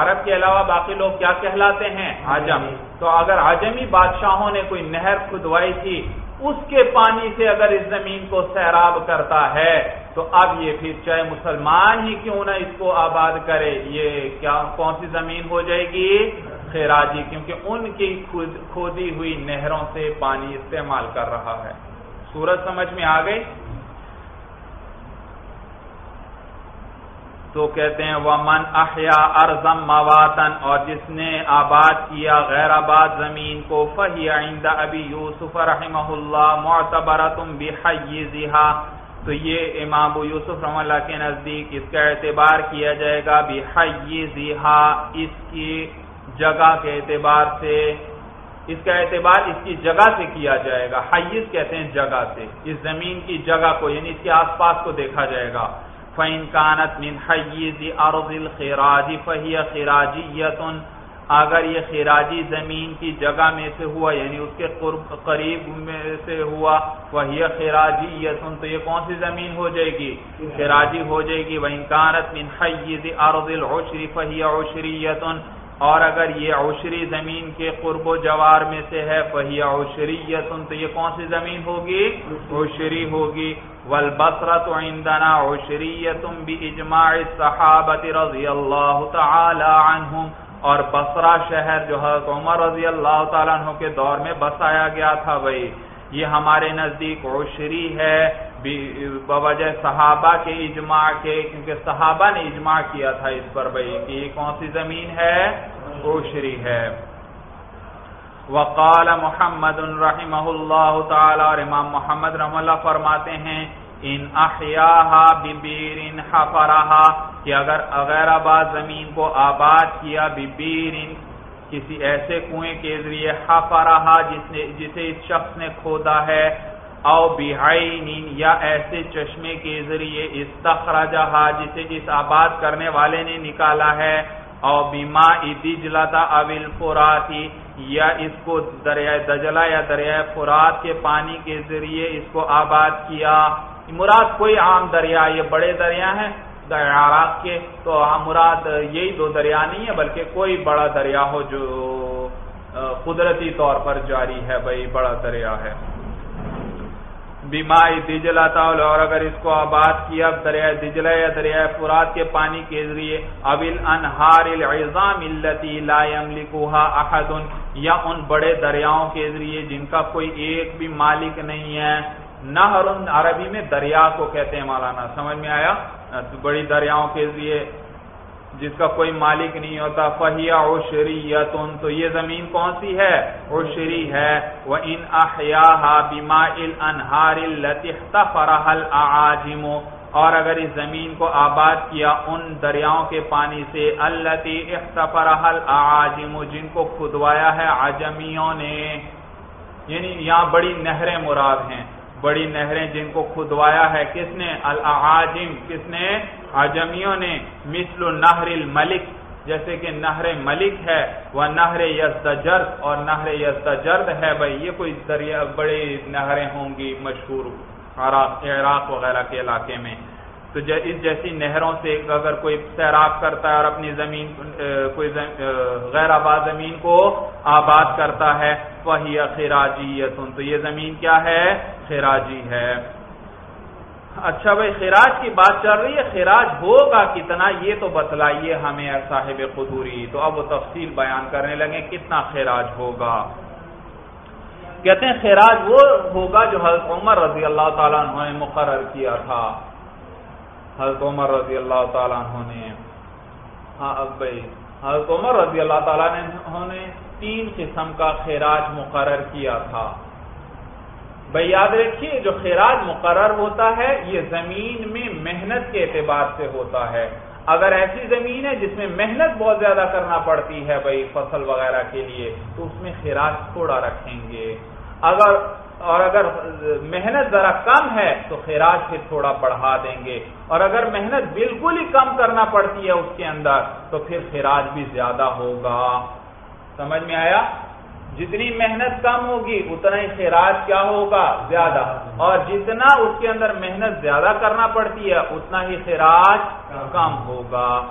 Speaker 1: عرب کے علاوہ باقی لوگ کیا کہلاتے ہیں؟ آجم تو اگر آجمی بادشاہوں نے کوئی نہر کھدوائی تھی، اس کے پانی سے اگر اس زمین کو سیراب کرتا ہے، تو اب یہ پھر چاہے مسلمان ہی کیوں نہ اس کو آباد کرے، یہ کیا، کون سی زمین ہو جائے گی؟ خیراجی کیونکہ ان کی کھودی ہوئی نہروں سے پانی استعمال کر رہا ہے۔ سورج سمجھ میں آ گئی؟ تو کہتے ہیں وہ من احیا ارزم مواتن اور جس نے آباد کیا غیر آباد زمین کو فہی آئندہ ابھی یوسف رحمہ اللہ معتبر تم تو یہ امام یوسف رحم اللہ کے نزدیک اس کا اعتبار کیا جائے گا بحیزہا اس کی جگہ کے اعتبار سے، اس کا اعتبار اس کی جگہ سے کیا جائے گا۔ حیز کہتے ہیں جگہ سے، اس زمین کی جگہ کو یعنی اس کے آس پاس کو دیکھا جائے گا۔ فَإِن كَانَتْ مِنْ حَيِّزِ أَرْضِ الْخِرَاجِ فَهِيَ خِرَاجِيَّةٌ۔ اگر یہ خراجی زمین کی جگہ میں سے ہوا یعنی اس کے قرب قریب میں سے ہوا وہی خراجی تو یہ کون سی زمین ہو جائے گی؟ خراجی ہو جائے گی۔ وہ انکانت من حیز ارض العشر فہی یسن اور اگر یہ عشری زمین کے قرب و جوار میں سے ہے، فہی عشریت تو یہ کون سی زمین ہوگی؟ عشری ہوگی. والبصرة عندنا عشریت باجماع الصحابة رضی اللہ تعالی عنہم. اور بسرا شہر جو حضرت عمر رضی اللہ تعالیٰ عنہ کے دور میں بسایا گیا تھا، بھائی، یہ ہمارے نزدیک عشری ہے۔ بوجہ صحابہ کے اجماع کے، کیونکہ صحابہ نے اجماع کیا تھا اس پر بھائی کہ یہ کون سی زمین ہے؟ عشری ہے۔ وقال محمد رحمہ اللہ تعالی، اور امام محمد رحم اللہ فرماتے ہیں، ان احیاہا ببیر حفرہا، کہ اگر اغیر آباد زمین کو آباد کیا ببیر، کسی ایسے کنویں کے ذریعے حفرہا، جس نے، جسے اس شخص نے کھودا ہے او بہائین یا ایسے چشمے کے ذریعے استخرجہا، جسے اس آباد کرنے والے نے نکالا ہے۔ او بیما دجلتا اول فراتی یا اس کو دریائے دجلہ یا دریائے فرات کے پانی کے ذریعے اس کو آباد کیا۔ مراد کوئی عام دریا، یہ بڑے دریا ہیں عراق کے۔ تو ہاں، مراد یہی دو دریا نہیں ہے بلکہ کوئی بڑا دریا ہو جو قدرتی طور پر جاری ہے، بھائی، بڑا دریا ہے۔ بیمائی دجلا اور اگر اس کو آباد کیا، دریائے دجلا یا دریائے فرات کے پانی کے ذریعے، ابل انہار العظام التي لا يملكها احد یا ان بڑے دریاؤں کے ذریعے جن کا کوئی ایک بھی مالک نہیں ہے۔ نہر عربی میں دریا کو کہتے ہیں مولانا، سمجھ میں آیا؟ بڑی دریاؤں کے ذریعے جس کا کوئی مالک نہیں ہوتا فہیا اوشری تو یہ زمین کون سی ہے؟ اوشری ہے۔ وہ ان احیا بیما انہار فرحل آجم اور اگر اس زمین کو آباد کیا ان دریاؤں کے پانی سے التی اختفرحل آجم جن کو کھدوایا ہے آجمیوں نے یعنی یہاں بڑی نہریں مراد ہیں۔ بڑی نہریں جن کو کھدوایا ہے۔ کس نے؟ العاجم کس نے؟ عجمیوں نے۔ مثل نہر الملک۔ جیسے کہ نہر ملک ہے، وہ نہر یزدجرد اور نہر یزدجرد ہے۔ بھائی، یہ کوئی دریا، بڑی نہریں ہوں گی مشہور عراق وغیرہ کے علاقے میں۔ تو اس جیسی نہروں سے اگر کوئی سیراب کرتا ہے اور اپنی زمین کوئی غیر آباد زمین کو آباد کرتا ہے وہی خراجی تو یہ زمین کیا ہے؟ خراجی ہے۔ اچھا بھائی، خراج کی بات چل رہی ہے، خراج ہوگا کتنا؟ یہ تو بتلائیے ہمیں صاحب قدوری۔ تو اب وہ تفصیل بیان کرنے لگے، کتنا خراج ہوگا؟ کہتے ہیں خراج وہ ہوگا جو حضرت عمر رضی اللہ تعالیٰ نے مقرر کیا تھا۔ حضرت عمر رضی اللہ تعالیٰ عنہ نے۔ ہاں اب بھائی، حضرت عمر رضی اللہ تعالیٰ نے تین قسم کا خیراج مقرر کیا تھا۔ بھائی یاد رکھیے، جو خیراج مقرر ہوتا ہے، یہ زمین میں محنت کے اعتبار سے ہوتا ہے۔ اگر ایسی زمین ہے جس میں محنت بہت زیادہ کرنا پڑتی ہے بھائی فصل وغیرہ کے لیے، تو اس میں خیراج تھوڑا رکھیں گے۔ اگر، اور اگر محنت ذرا کم ہے، تو خراج پھر تھوڑا بڑھا دیں گے۔ اور اگر محنت بالکل ہی کم کرنا پڑتی ہے اس کے اندر، تو پھر خراج بھی زیادہ ہوگا۔ سمجھ میں آیا؟ جتنی محنت کم ہوگی، اتنا ہی خراج کیا ہوگا؟ زیادہ۔ اور جتنا اس کے اندر محنت زیادہ کرنا پڑتی ہے، اتنا ہی خراج کم ہوگا۔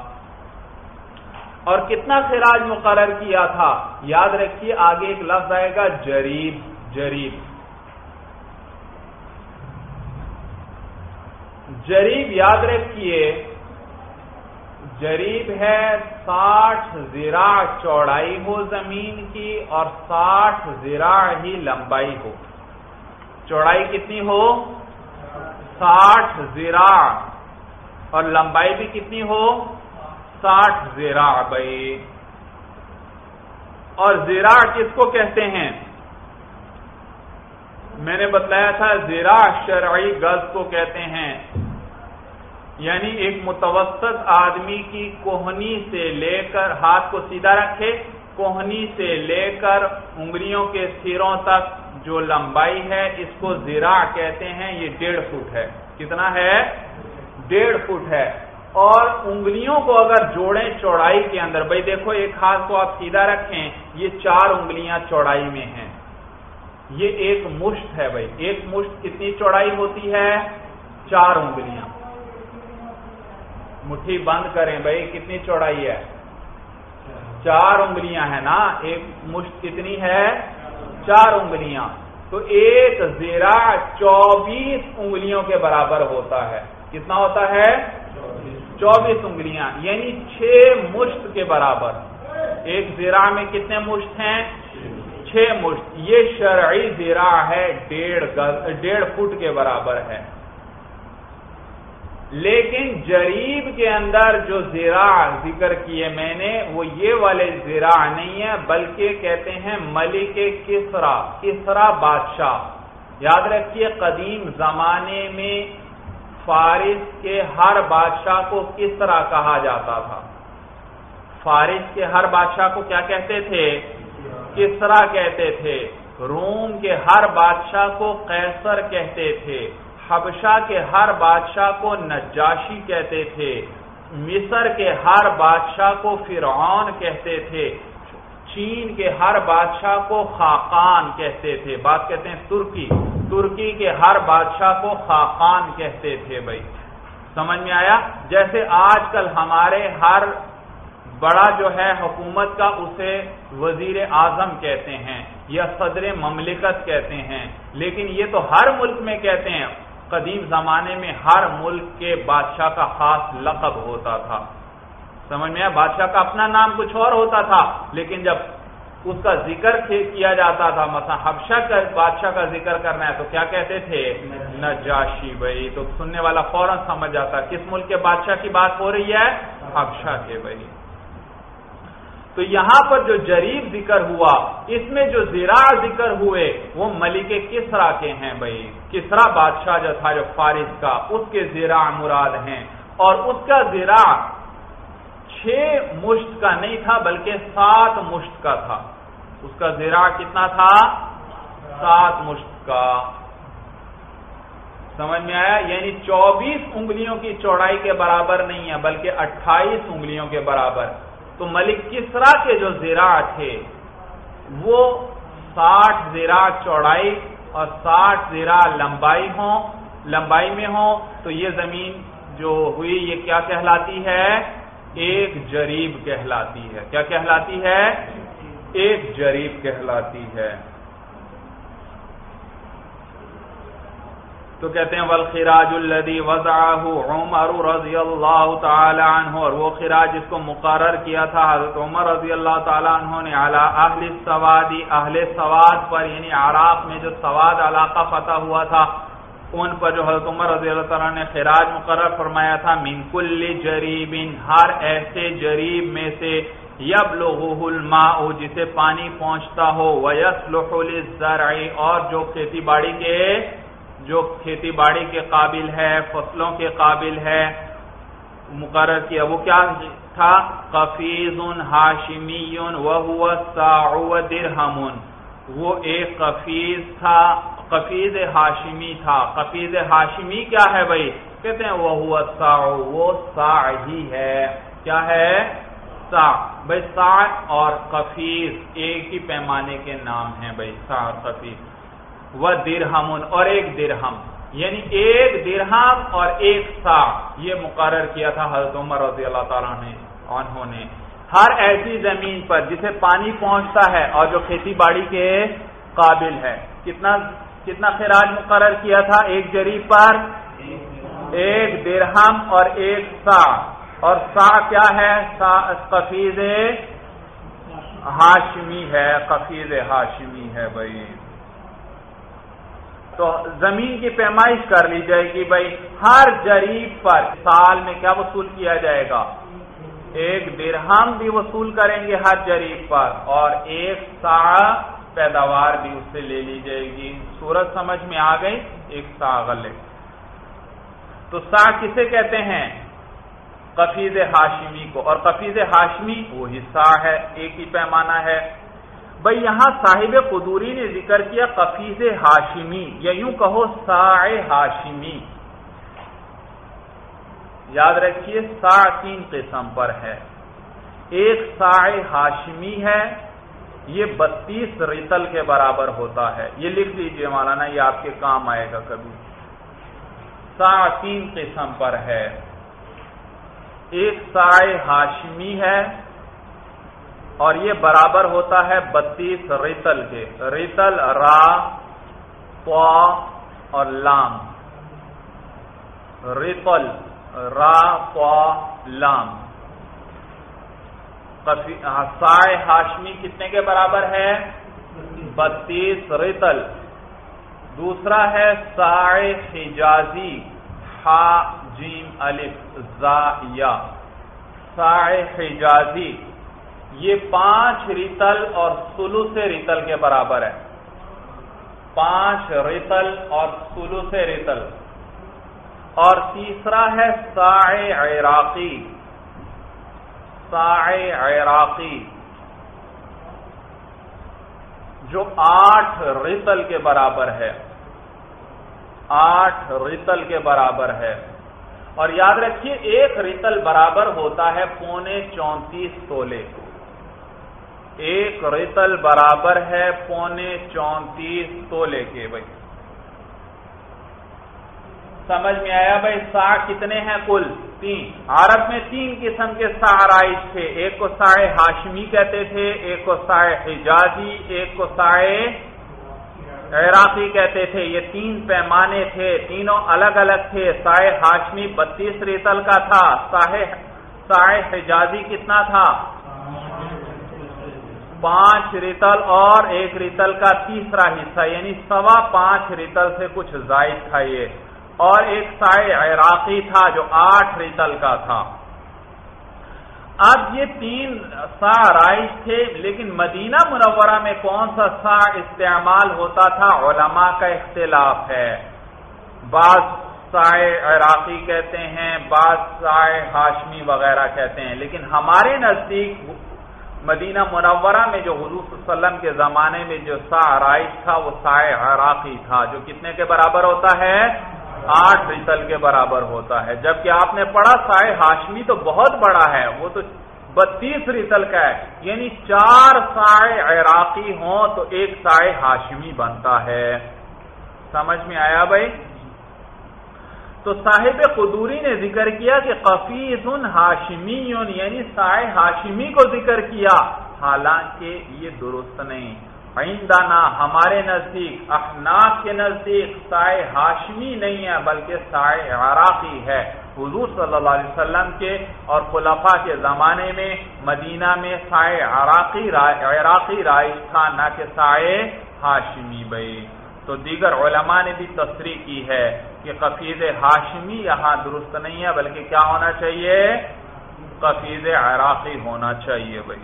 Speaker 1: اور کتنا خراج مقرر کیا تھا؟ یاد رکھیے، آگے ایک لفظ آئے گا، جریب۔ جریب۔ جریب، یاد رکھیے جریب ہے ساٹھ زیرا چوڑائی ہو زمین کی اور ساٹھ زیرا ہی لمبائی ہو۔ چوڑائی کتنی ہو؟ ساٹھ زیرا اور لمبائی بھی کتنی ہو؟ ساٹھ زیرا بھائی۔ اور زیرا کس کو کہتے ہیں؟ میں نے بتلایا تھا زیرا شرعی گز کو کہتے ہیں۔ یعنی ایک متوسط آدمی کی کوہنی سے لے کر ہاتھ کو سیدھا رکھے، کوہنی سے لے کر انگلیوں کے سروں تک جو لمبائی ہے، اس کو زیرا کہتے ہیں، یہ ڈیڑھ فٹ ہے۔ کتنا ہے؟ ڈیڑھ فٹ ہے۔ اور انگلیوں کو اگر جوڑیں چوڑائی کے اندر، بھائی دیکھو، ایک ہاتھ کو آپ سیدھا رکھیں، یہ چار انگلیاں چوڑائی میں ہیں۔ یہ ایک مشت ہے بھائی۔ ایک مشت کتنی چوڑائی ہوتی ہے؟ چار انگلیاں۔ مٹھی بند کریں بھائی، کتنی چوڑائی ہے؟ چار انگلیاں ہیں نا، ایک مشت کتنی ہے؟ چار انگلیاں۔ تو ایک زیرا چوبیس انگلیوں کے برابر ہوتا ہے۔ کتنا ہوتا ہے؟ چوبیس انگلیاں یعنی چھ مشت کے برابر۔ ایک زیرا میں کتنے مشت ہیں؟ چھ مشت۔ یہ شرعی زیرا ہے، ڈیڑھ ڈیڑھ فٹ کے برابر ہے۔ لیکن جریب کے اندر جو زیرا ذکر کیے میں نے، وہ یہ والے زیرا نہیں ہے بلکہ کہتے ہیں ملک کسرا کسرا بادشاہ۔ یاد رکھیے، قدیم زمانے میں فارس کے ہر بادشاہ کو کس طرح کہا جاتا تھا؟ فارس کے ہر بادشاہ کو کیا کہتے تھے؟ کس طرح کہتے تھے۔ روم کے ہر بادشاہ کو قیصر کہتے تھے۔ حبشہ کے ہر بادشاہ کو نجاشی کہتے تھے، مصر کے ہر بادشاہ کو فرعون کہتے تھے، چین کے ہر بادشاہ کو خاقان کہتے تھے۔ بات کہتے ہیں ترکی ترکی کے ہر بادشاہ کو خاقان کہتے تھے بھائی۔ سمجھ میں آیا؟ جیسے آج کل ہمارے ہر بڑا جو ہے حکومت کا اسے وزیر اعظم کہتے ہیں یا صدر مملکت کہتے ہیں، لیکن یہ تو ہر ملک میں کہتے ہیں۔ قدیم زمانے میں ہر ملک کے بادشاہ کا خاص لقب ہوتا تھا۔ سمجھ میں بادشاہ کا اپنا نام کچھ اور ہوتا تھا، لیکن جب اس کا ذکر کیا جاتا تھا، مثلا حبشہ کا بادشاہ کا ذکر کرنا ہے تو کیا کہتے تھے؟ نجاشی بھائی۔ تو سننے والا فوراً سمجھ جاتا، کس ملک کے بادشاہ کی بات ہو رہی ہے؟ حبشہ کے بھائی۔ تو یہاں پر جو جریب ذکر ہوا، اس میں جو زیرا ذکر ہوئے، وہ ملک کسرا کے ہیں بھائی؟ کسرا بادشاہ جو تھا، جو فارس کا، اس کے زیرا مراد ہیں۔ اور اس کا زیرا چھ مشت کا نہیں تھا، بلکہ سات مشت کا تھا۔ اس کا زیرا کتنا تھا؟ سات مشت کا۔ سمجھ میں آیا؟ یعنی چوبیس انگلیوں کی چوڑائی کے برابر نہیں ہے، بلکہ اٹھائیس انگلیوں کے برابر۔ تو ملک کسرا کے جو زیرا تھے، وہ ساٹھ زیرا چوڑائی اور ساٹھ زیرا لمبائی ہوں، لمبائی میں ہوں، تو یہ زمین جو ہوئی، یہ کیا کہلاتی ہے؟ ایک جریب کہلاتی ہے۔ کیا کہلاتی ہے؟ ایک جریب کہلاتی ہے۔ تو کہتے ہیں، والخراج الذي وضعه عمر رضی اللہ تعالی عنہ، اور وہ خراج جس کو مقرر کیا تھا، حضرت عمر رضی اللہ تعالی عنہ نے علی اہل السوادی اہل سواد پر یعنی عراق میں جو سواد علاقہ فتح ہوا تھا، ان پر جو حضرت عمر رضی اللہ تعالیٰ نے خراج مقرر فرمایا تھا، من کل جریب ہر ایسے جریب میں سے یب الماء، جسے پانی پہنچتا ہو ویسلح للزرع، اور جو کھیتی باڑی کے جو کھیتی باڑی کے قابل ہے، فصلوں کے قابل ہے، مقرر کیا۔ وہ کیا تھا؟ قفیز ہاشمی وہ درہم وہ ایک قفیز تھا، قفیز ہاشمی تھا۔ قفیز ہاشمی کیا ہے بھائی؟ کہتے ہیں وہ سا وہ سا ہی ہے۔ کیا ہے؟ سا بھائی سا اور قفیز ایک ہی پیمانے کے نام ہیں بھائی سا قفیز۔ وہ درہم اور ایک درہم یعنی ایک درہم اور ایک سا۔ یہ مقرر کیا تھا حضرت عمر رضی اللہ تعالیٰ نے انہوں نے۔ ہر ایسی زمین پر جسے پانی پہنچتا ہے اور جو کھیتی باڑی کے قابل ہے۔ کتنا کتنا خراج مقرر کیا تھا؟ ایک جریب پر ایک درہم اور ایک سا۔ اور سا کیا ہے؟ کفیز ہاشمی ہے کفیز ہاشمی ہے بھائی۔ تو زمین کی پیمائش کر لی جائے گی بھائی، ہر جریب پر سال میں کیا وصول کیا جائے گا؟ ایک درہم بھی وصول کریں گے ہر جریب پر اور ایک سا پیداوار بھی اس سے لے لی جائے گی۔ سورج سمجھ میں آ گئی، ایک سا غلے۔ تو سا کسے کہتے ہیں؟ کفیز ہاشمی کو۔ اور کفیز ہاشمی وہ حصہ ہے، ایک ہی پیمانہ ہے۔ بھائی یہاں صاحب قدوری نے ذکر کیا قفیز ہاشمی، یا یوں کہو سا ہاشمی۔ یاد رکھیے سا تین قسم پر ہے۔ ایک سائے ہاشمی ہے، یہ بتیس ریتل کے برابر ہوتا ہے۔ یہ لکھ لیجیے مولانا، یہ آپ کے کام آئے گا کبھی۔ سا تین قسم پر ہے۔ ایک سائے ہاشمی ہے اور یہ برابر ہوتا ہے بتیس ریتل کے۔ ریتل، را، پا اور لام۔ ریتل، را لام۔ ہاں، سائے ہاشمی کتنے کے برابر ہے؟ بتیس ریتل۔ دوسرا ہے سائے حجازی ہا جیم، الف، زا، یا۔ سائے حجازی۔ یہ پانچ ریتل اور سلو سے ریتل کے برابر ہے۔ پانچ ریتل اور سلو سے ریتل۔ اور تیسرا ہے سائے عراقی۔ سائے عراقی۔ جو آٹھ ریتل کے برابر ہے۔ آٹھ ریتل کے برابر ہے۔ اور یاد رکھیے، ایک ریتل برابر ہوتا ہے پونے چونتیس تولے۔ ایک ریتل برابر ہے پونے چونتیس تولے کے بھائی۔ سمجھ میں آیا بھائی؟ سا کتنے ہیں کل؟ تین۔ عرب میں تین قسم کے سا رائج تھے۔ ایک کو سائے ہاشمی کہتے تھے، ایک کو سائے حجازی، ایک کو سائے عراقی کہتے تھے۔ یہ تین پیمانے تھے، تینوں الگ الگ تھے۔ سائے ہاشمی بتیس ریتل کا تھا سائے حجازی کتنا تھا؟ پانچ ریتل اور ایک ریتل کا تیسرا حصہ یعنی سوا پانچ ریتل سے کچھ زائد تھا یہ۔ اور ایک سائے عراقی تھا جو آٹھ ریتل کا تھا۔ اب یہ تین سا رائش تھے، لیکن مدینہ منورہ میں کون سا سا استعمال ہوتا تھا؟ علماء کا اختلاف ہے۔ بعض سائے عراقی کہتے ہیں، بعض سائے ہاشمی وغیرہ کہتے ہیں، لیکن ہمارے نزدیک مدینہ منورہ میں جو حضور صلی اللہ علیہ وسلم کے زمانے میں جو سا رائش تھا، وہ سائے عراقی تھا، جو کتنے کے برابر ہوتا ہے؟ آٹھ ریتل کے برابر ہوتا ہے۔ جبکہ آپ نے پڑھا سائے ہاشمی تو بہت بڑا ہے، وہ تو بتیس ریتل کا ہے۔ یعنی چار سائے عراقی ہوں تو ایک سائے ہاشمی بنتا ہے۔ سمجھ میں آیا بھائی؟ تو صاحب قدوری نے ذکر کیا کہ قفیز ہاشمی یعنی سائے ہاشمی کو ذکر کیا۔ حالانکہ یہ درست نہیں۔ آئندہ ہمارے نزدیک، احناف کے نزدیک سائے ہاشمی نہیں ہے، بلکہ سائے عراقی ہے۔ حضور صلی اللہ علیہ وسلم کے اور خلفاء کے زمانے میں مدینہ میں سائے عراقی عراقی رائش تھا، نہ کہ سائے ہاشمی بھائی۔ تو دیگر علماء نے بھی تصریح کی ہے۔ کہ قفیز ہاشمی یہاں درست نہیں ہے، بلکہ کیا ہونا چاہیے؟ قفیز عراقی ہونا چاہیے بھائی۔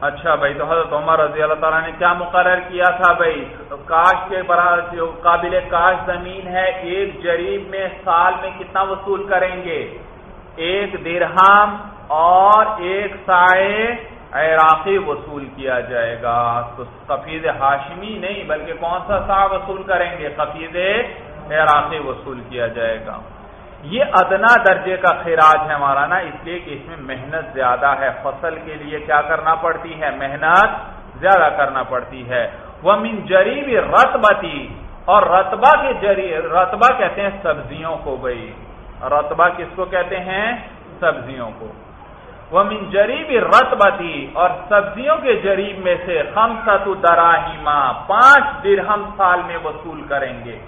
Speaker 1: اچھا بھائی، تو حضرت عمر رضی اللہ تعالیٰ نے کیا مقرر کیا تھا بھائی؟ کاش کے برابر جو قابل کاش زمین ہے، ایک جریب میں سال میں کتنا وصول کریں گے؟ ایک درہم اور ایک سائے عراقی وصول کیا جائے گا؟ تو قفیز ہاشمی نہیں، بلکہ کون سا سا وصول کریں گے؟ قفیز عراقی وصول کیا جائے گا۔ یہ ادنا درجے کا خراج ہے ہمارا نا اس لیے کہ اس میں محنت زیادہ ہے۔ فصل کے لیے کیا کرنا پڑتی ہے؟ محنت زیادہ کرنا پڑتی ہے۔ وہ من جریب رتبتی اور رتبہ کے جری رتبہ کہتے ہیں سبزیوں کو بھائی۔ رتبہ کس کو کہتے ہیں؟ سبزیوں کو۔ وہ من جریب رتبتی اور سبزیوں کے جریب میں سے ہم ست دراہیما پانچ درہم سال میں وصول کریں گے۔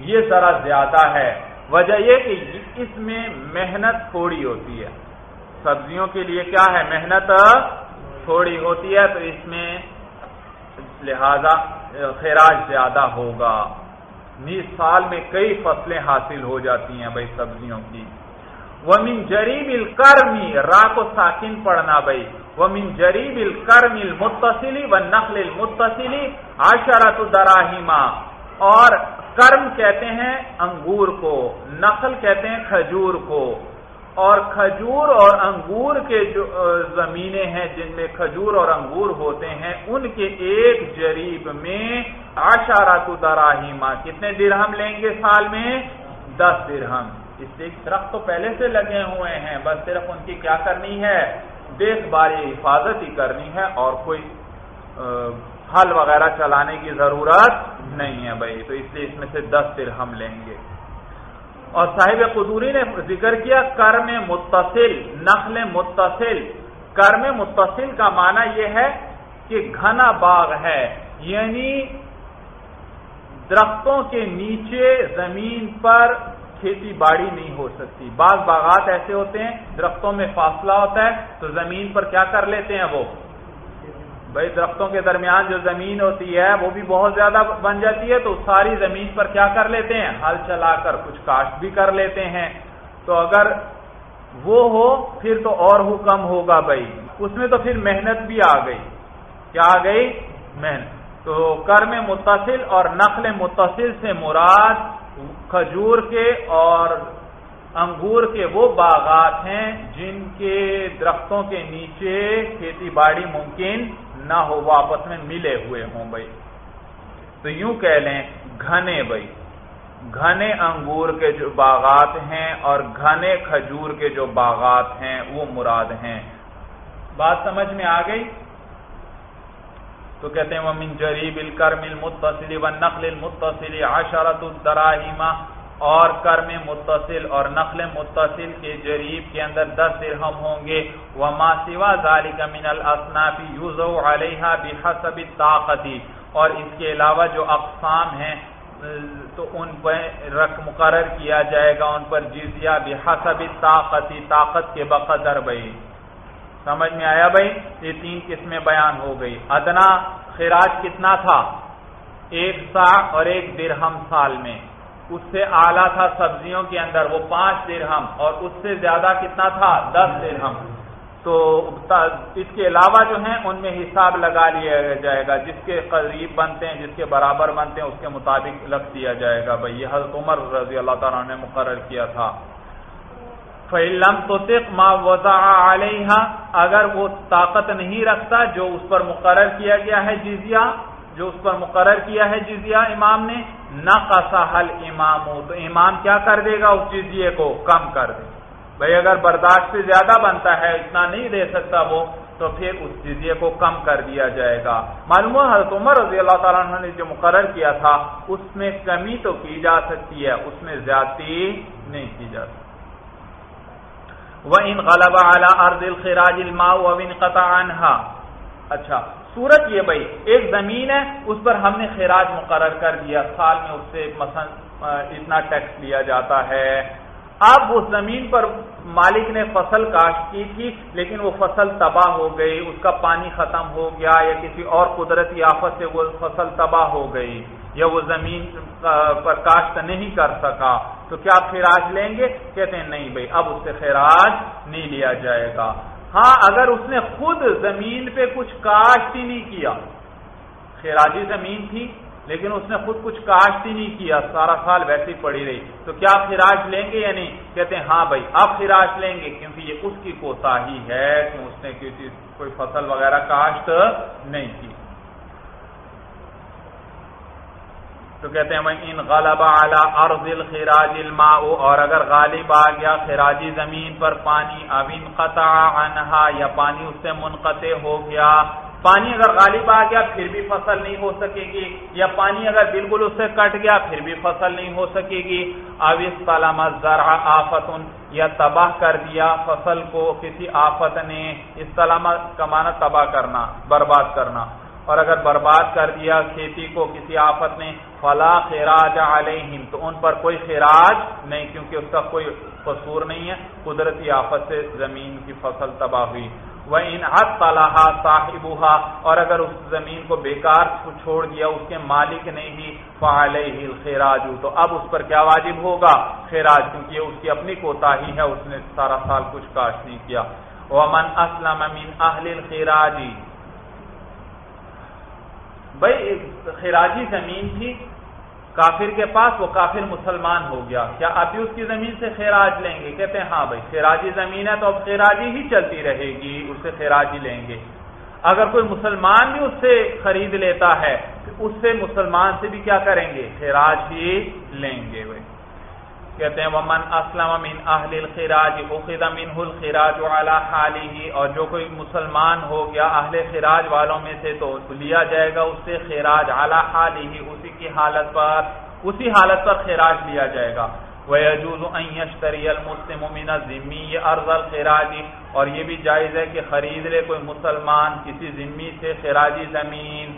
Speaker 1: یہ ذرا زیادہ ہے۔ وجہ یہ کہ اس میں محنت تھوڑی ہوتی ہے۔ سبزیوں کے لیے کیا ہے؟ محنت تھوڑی ہوتی ہے، تو اس میں لہذا خراج زیادہ ہوگا۔ نیس سال میں کئی فصلیں حاصل ہو جاتی ہیں بھائی سبزیوں کی۔ ومن جریب الکرمی را کو ساکن پڑھنا بھائی. ومن جریب الکرم المتصلی و نقل المتصلی عشرت دراہیما اور کرم کہتے ہیں انگور کو نقل کہتے ہیں کھجور کو. اور کھجور اور انگور کے جو زمینیں ہیں، جن میں کھجور اور انگور ہوتے ہیں، ان کے ایک جریب میں آشارہ دراہیما کتنے درہم لیں گے سال میں؟ دس درہم. اس سے درخت تو پہلے سے لگے ہوئے ہیں، بس صرف ان کی کیا کرنی ہے؟ دیکھ بھال، حفاظت ہی کرنی ہے اور کوئی ہل وغیرہ چلانے کی ضرورت نہیں ہے بھائی۔ تو اس لیے اس میں سے دس درہم لیں گے۔ اور صاحب قدوری نے ذکر کیا کر میں متصل نقل متصل۔ کر میں متصل کا معنی یہ ہے کہ گھنا باغ ہے یعنی درختوں کے نیچے زمین پر کھیتی باڑی نہیں ہو سکتی۔ بعض باغات ایسے ہوتے ہیں، درختوں میں فاصلہ ہوتا ہے، تو زمین پر کیا کر لیتے ہیں وہ؟ بھائی، درختوں کے درمیان جو زمین ہوتی ہے، وہ بھی بہت زیادہ بن جاتی ہے، تو ساری زمین پر کیا کر لیتے ہیں؟ ہل چلا کر کچھ کاشت بھی کر لیتے ہیں۔ تو اگر وہ ہو، پھر تو اور حکم ہوگا بھائی۔ اس میں تو پھر محنت بھی آ گئی۔ کیا آ گئی؟ محنت۔ تو کر میں متصل اور نقل متصل سے مراد کھجور کے اور انگور کے وہ باغات ہیں جن کے درختوں کے نیچے کھیتی باڑی ممکن نہ ہو وہ آپس میں ملے ہوئے ہوں بھائی۔ تو یوں کہہ لیں، گھنے بھائی۔ گھنے انگور کے جو باغات ہیں اور گھنے کھجور کے جو باغات ہیں، وہ مراد ہیں۔ بات سمجھ میں آ گئی؟ تو کہتے ہیں وہ من جریب الکرم المتصل و نقل المتصل عشرت الدراہیمہ اور کرم متصل اور نقل متصل کے جریب کے اندر دس درہم ہوں گے۔ وما سوا ذالک من الاصناف یوزو علیہا بحسب طاقتی اور اس کے علاوہ جو اقسام ہیں، تو ان پر رق مقرر کیا جائے گا، ان پر جزیہ بحسب طاقتی طاقت کے بقدر بھائی۔ سمجھ میں آیا بھائی؟ یہ تین قسمیں بیان ہو گئی۔ ادنا خراج کتنا تھا؟ ایک سا اور ایک درہم سال میں۔ اس سے اعلیٰ تھا سبزیوں کے اندر، وہ پانچ درہم اور اس سے زیادہ کتنا تھا؟ دس درہم۔ تو اس کے علاوہ جو ہیں، ان میں حساب لگا لیا جائے گا۔ جس کے قریب بنتے ہیں، جس کے برابر بنتے ہیں، اس کے مطابق لگ دیا جائے گا۔ بھائی، یہ حضرت عمر رضی اللہ تعالیٰ نے مقرر کیا تھا۔ فعلم تو ماں وضا علیہ اگر وہ طاقت نہیں رکھتا جو اس پر مقرر کیا گیا ہے جزیہ، جو اس پر مقرر کیا ہے جزیہ امام نے نہ حل امام ہو تو امام کیا کر دے گا اس جزیے کو؟ کم کر دے۔ بھائی اگر برداشت سے زیادہ بنتا ہے، اتنا نہیں دے سکتا وہ، تو پھر اس جزیے کو کم کر دیا جائے گا۔ معلوم حضرت عمر رضی اللہ تعالیٰ عنہ نے جو مقرر کیا تھا، اس میں کمی تو کی جا سکتی ہے، اس میں زیادتی نہیں کی جا سکتی۔ وہ ان عَلَىٰ عَرْضِ ارد الخراج وَإِنْ و ان اچھا صورت یہ بھائی، ایک زمین ہے، اس پر ہم نے خراج مقرر کر دیا۔ سال میں اس سے مثلا اتنا ٹیکس لیا جاتا ہے۔ اب اس زمین پر مالک نے فصل کاشت کی تھی، لیکن وہ فصل تباہ ہو گئی، اس کا پانی ختم ہو گیا یا کسی اور قدرتی آفت سے وہ فصل تباہ ہو گئی یا وہ زمین پر کاشت نہیں کر سکا۔ تو کیا آپ خراج لیں گے؟ کہتے ہیں نہیں بھائی، اب اس سے خراج نہیں لیا جائے گا۔ ہاں اگر اس نے خود زمین پہ کچھ کاشت ہی نہیں کیا خراجی زمین تھی لیکن اس نے خود کچھ کاشت ہی نہیں کیا، سارا سال ویسی پڑی رہی۔ تو کیا خراج لیں گے یا نہیں؟ کہتے ہیں ہاں بھائی، آپ خراج لیں گے کیونکہ یہ اس کی کوتا ہی ہے کہ اس نے کسی کوئی فصل وغیرہ کاشت نہیں کی۔ تو کہتے ہیں ان غالب اعلیٰ ارض الخراج الماء اور اگر غالب آ گیا، خراجی زمین پر پانی اوین قطع عنہا یا پانی اس سے منقطع ہو گیا پانی اگر غالب آ گیا پھر بھی فصل نہیں ہو سکے گی، یا پانی اگر بالکل اس سے کٹ گیا پھر بھی فصل نہیں ہو سکے گی۔ اوس طالما ذرا آفت یا تباہ کر دیا فصل کو کسی آفت نے، اس طلامہ کمانا تباہ کرنا، برباد کرنا۔ اور اگر برباد کر دیا کھیتی کو کسی آفت نے، فلا خراج علیہم، تو ان پر کوئی خراج نہیں، کیونکہ اس کا کوئی قصور نہیں ہے۔ قدرتی آفت سے زمین کی فصل تباہ ہوئی۔ وہ ان طلحہ اور اگر اس زمین کو بیکار چھوڑ دیا، اس کے مالک نے ہی فعلیہ الخراج، تو اب اس پر کیا واجب ہوگا؟ خراج، کیونکہ اس کی اپنی کوتا ہی ہے، اس نے سارا سال کچھ کاش نہیں کیا۔ ومن اسلم من اہل الخراجی بھائی خراجی زمین تھی کافر کے پاس وہ کافر مسلمان ہو گیا۔ کیا ابھی اس کی زمین سے خیراج لیں گے؟ کہتے ہیں ہاں بھائی خیراجی زمین ہے تو اب خیراجی ہی چلتی رہے گی اس سے خیراجی لیں گے۔ اگر کوئی مسلمان بھی اس سے خرید لیتا ہے، تو اس سے مسلمان سے بھی کیا کریں گے؟ خیراج ہی لیں گے۔ وہ کہتے ہیں، ومن اسلم من اہل الخراج اخذ منه الخراج على حاله اور جو کوئی مسلمان ہو گیا اہل خراج والوں میں سے تو لیا جائے گا، اس سے خراج على حاله، اسی کی حالت پر، اسی حالت پر خراج لیا جائے گا۔ وَيَجُوزُ أَن يَشْتَرِيَ الْمُسْلِمُ مِنَ الزِّمِّيِّ أَرْضَ الْخِرَاجِ اور یہ بھی جائز ہے کہ خرید لے کوئی مسلمان کسی ذمی سے خراجی زمین۔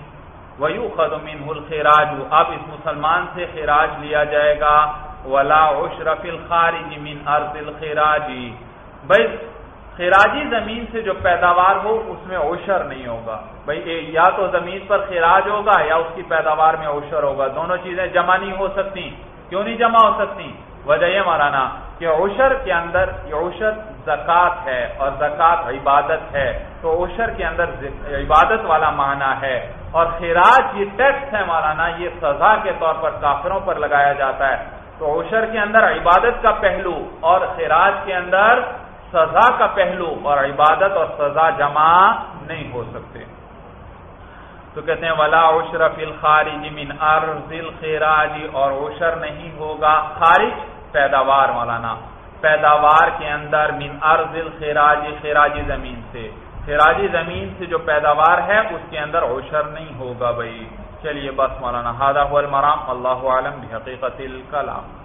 Speaker 1: وَيُخَذُ مِنْهُ الْخِرَاجُ، اب اس مسلمان سے خراج لیا جائے گا۔ وَلَا عُشْرَ فِي الْخَارِجِ مِنْ أَرْضِ الْخِرَاجِ بھئی خراجی زمین سے جو پیداوار ہو، اس میں عشر نہیں ہوگا۔ بھئی یا تو زمین پر خراج ہوگا یا اس کی پیداوار میں عشر ہوگا۔ دونوں چیزیں جمع نہیں ہو سکتی۔ کیوں نہیں جمع ہو سکتی؟ وجہ یہ مولانا کہ عشر کے اندر یہ عشر زکوٰۃ ہے اور زکوٰۃ عبادت ہے۔ تو عشر کے اندر عبادت والا معنی ہے۔ اور خراج یہ ٹیکس ہے مولانا، یہ سزا کے طور پر کافروں پر لگایا جاتا ہے۔ تو عشر کے اندر عبادت کا پہلو اور خراج کے اندر سزا کا پہلو اور عبادت اور سزا جمع نہیں ہو سکتے۔ تو کہتے ہیں، ولا عشر فی الخارج من ارض الخراج۔ اور عشر نہیں ہوگا خارج پیداوار، مولانا۔ پیداوار کے اندر من ارض الخراج خراجی زمین سے۔ خراجی زمین سے جو پیداوار ہے، اس کے اندر عشر نہیں ہوگا بھائی۔ چلیے بس مولانا ہادہ المرام اللہ عالم بحقیقت الکلام۔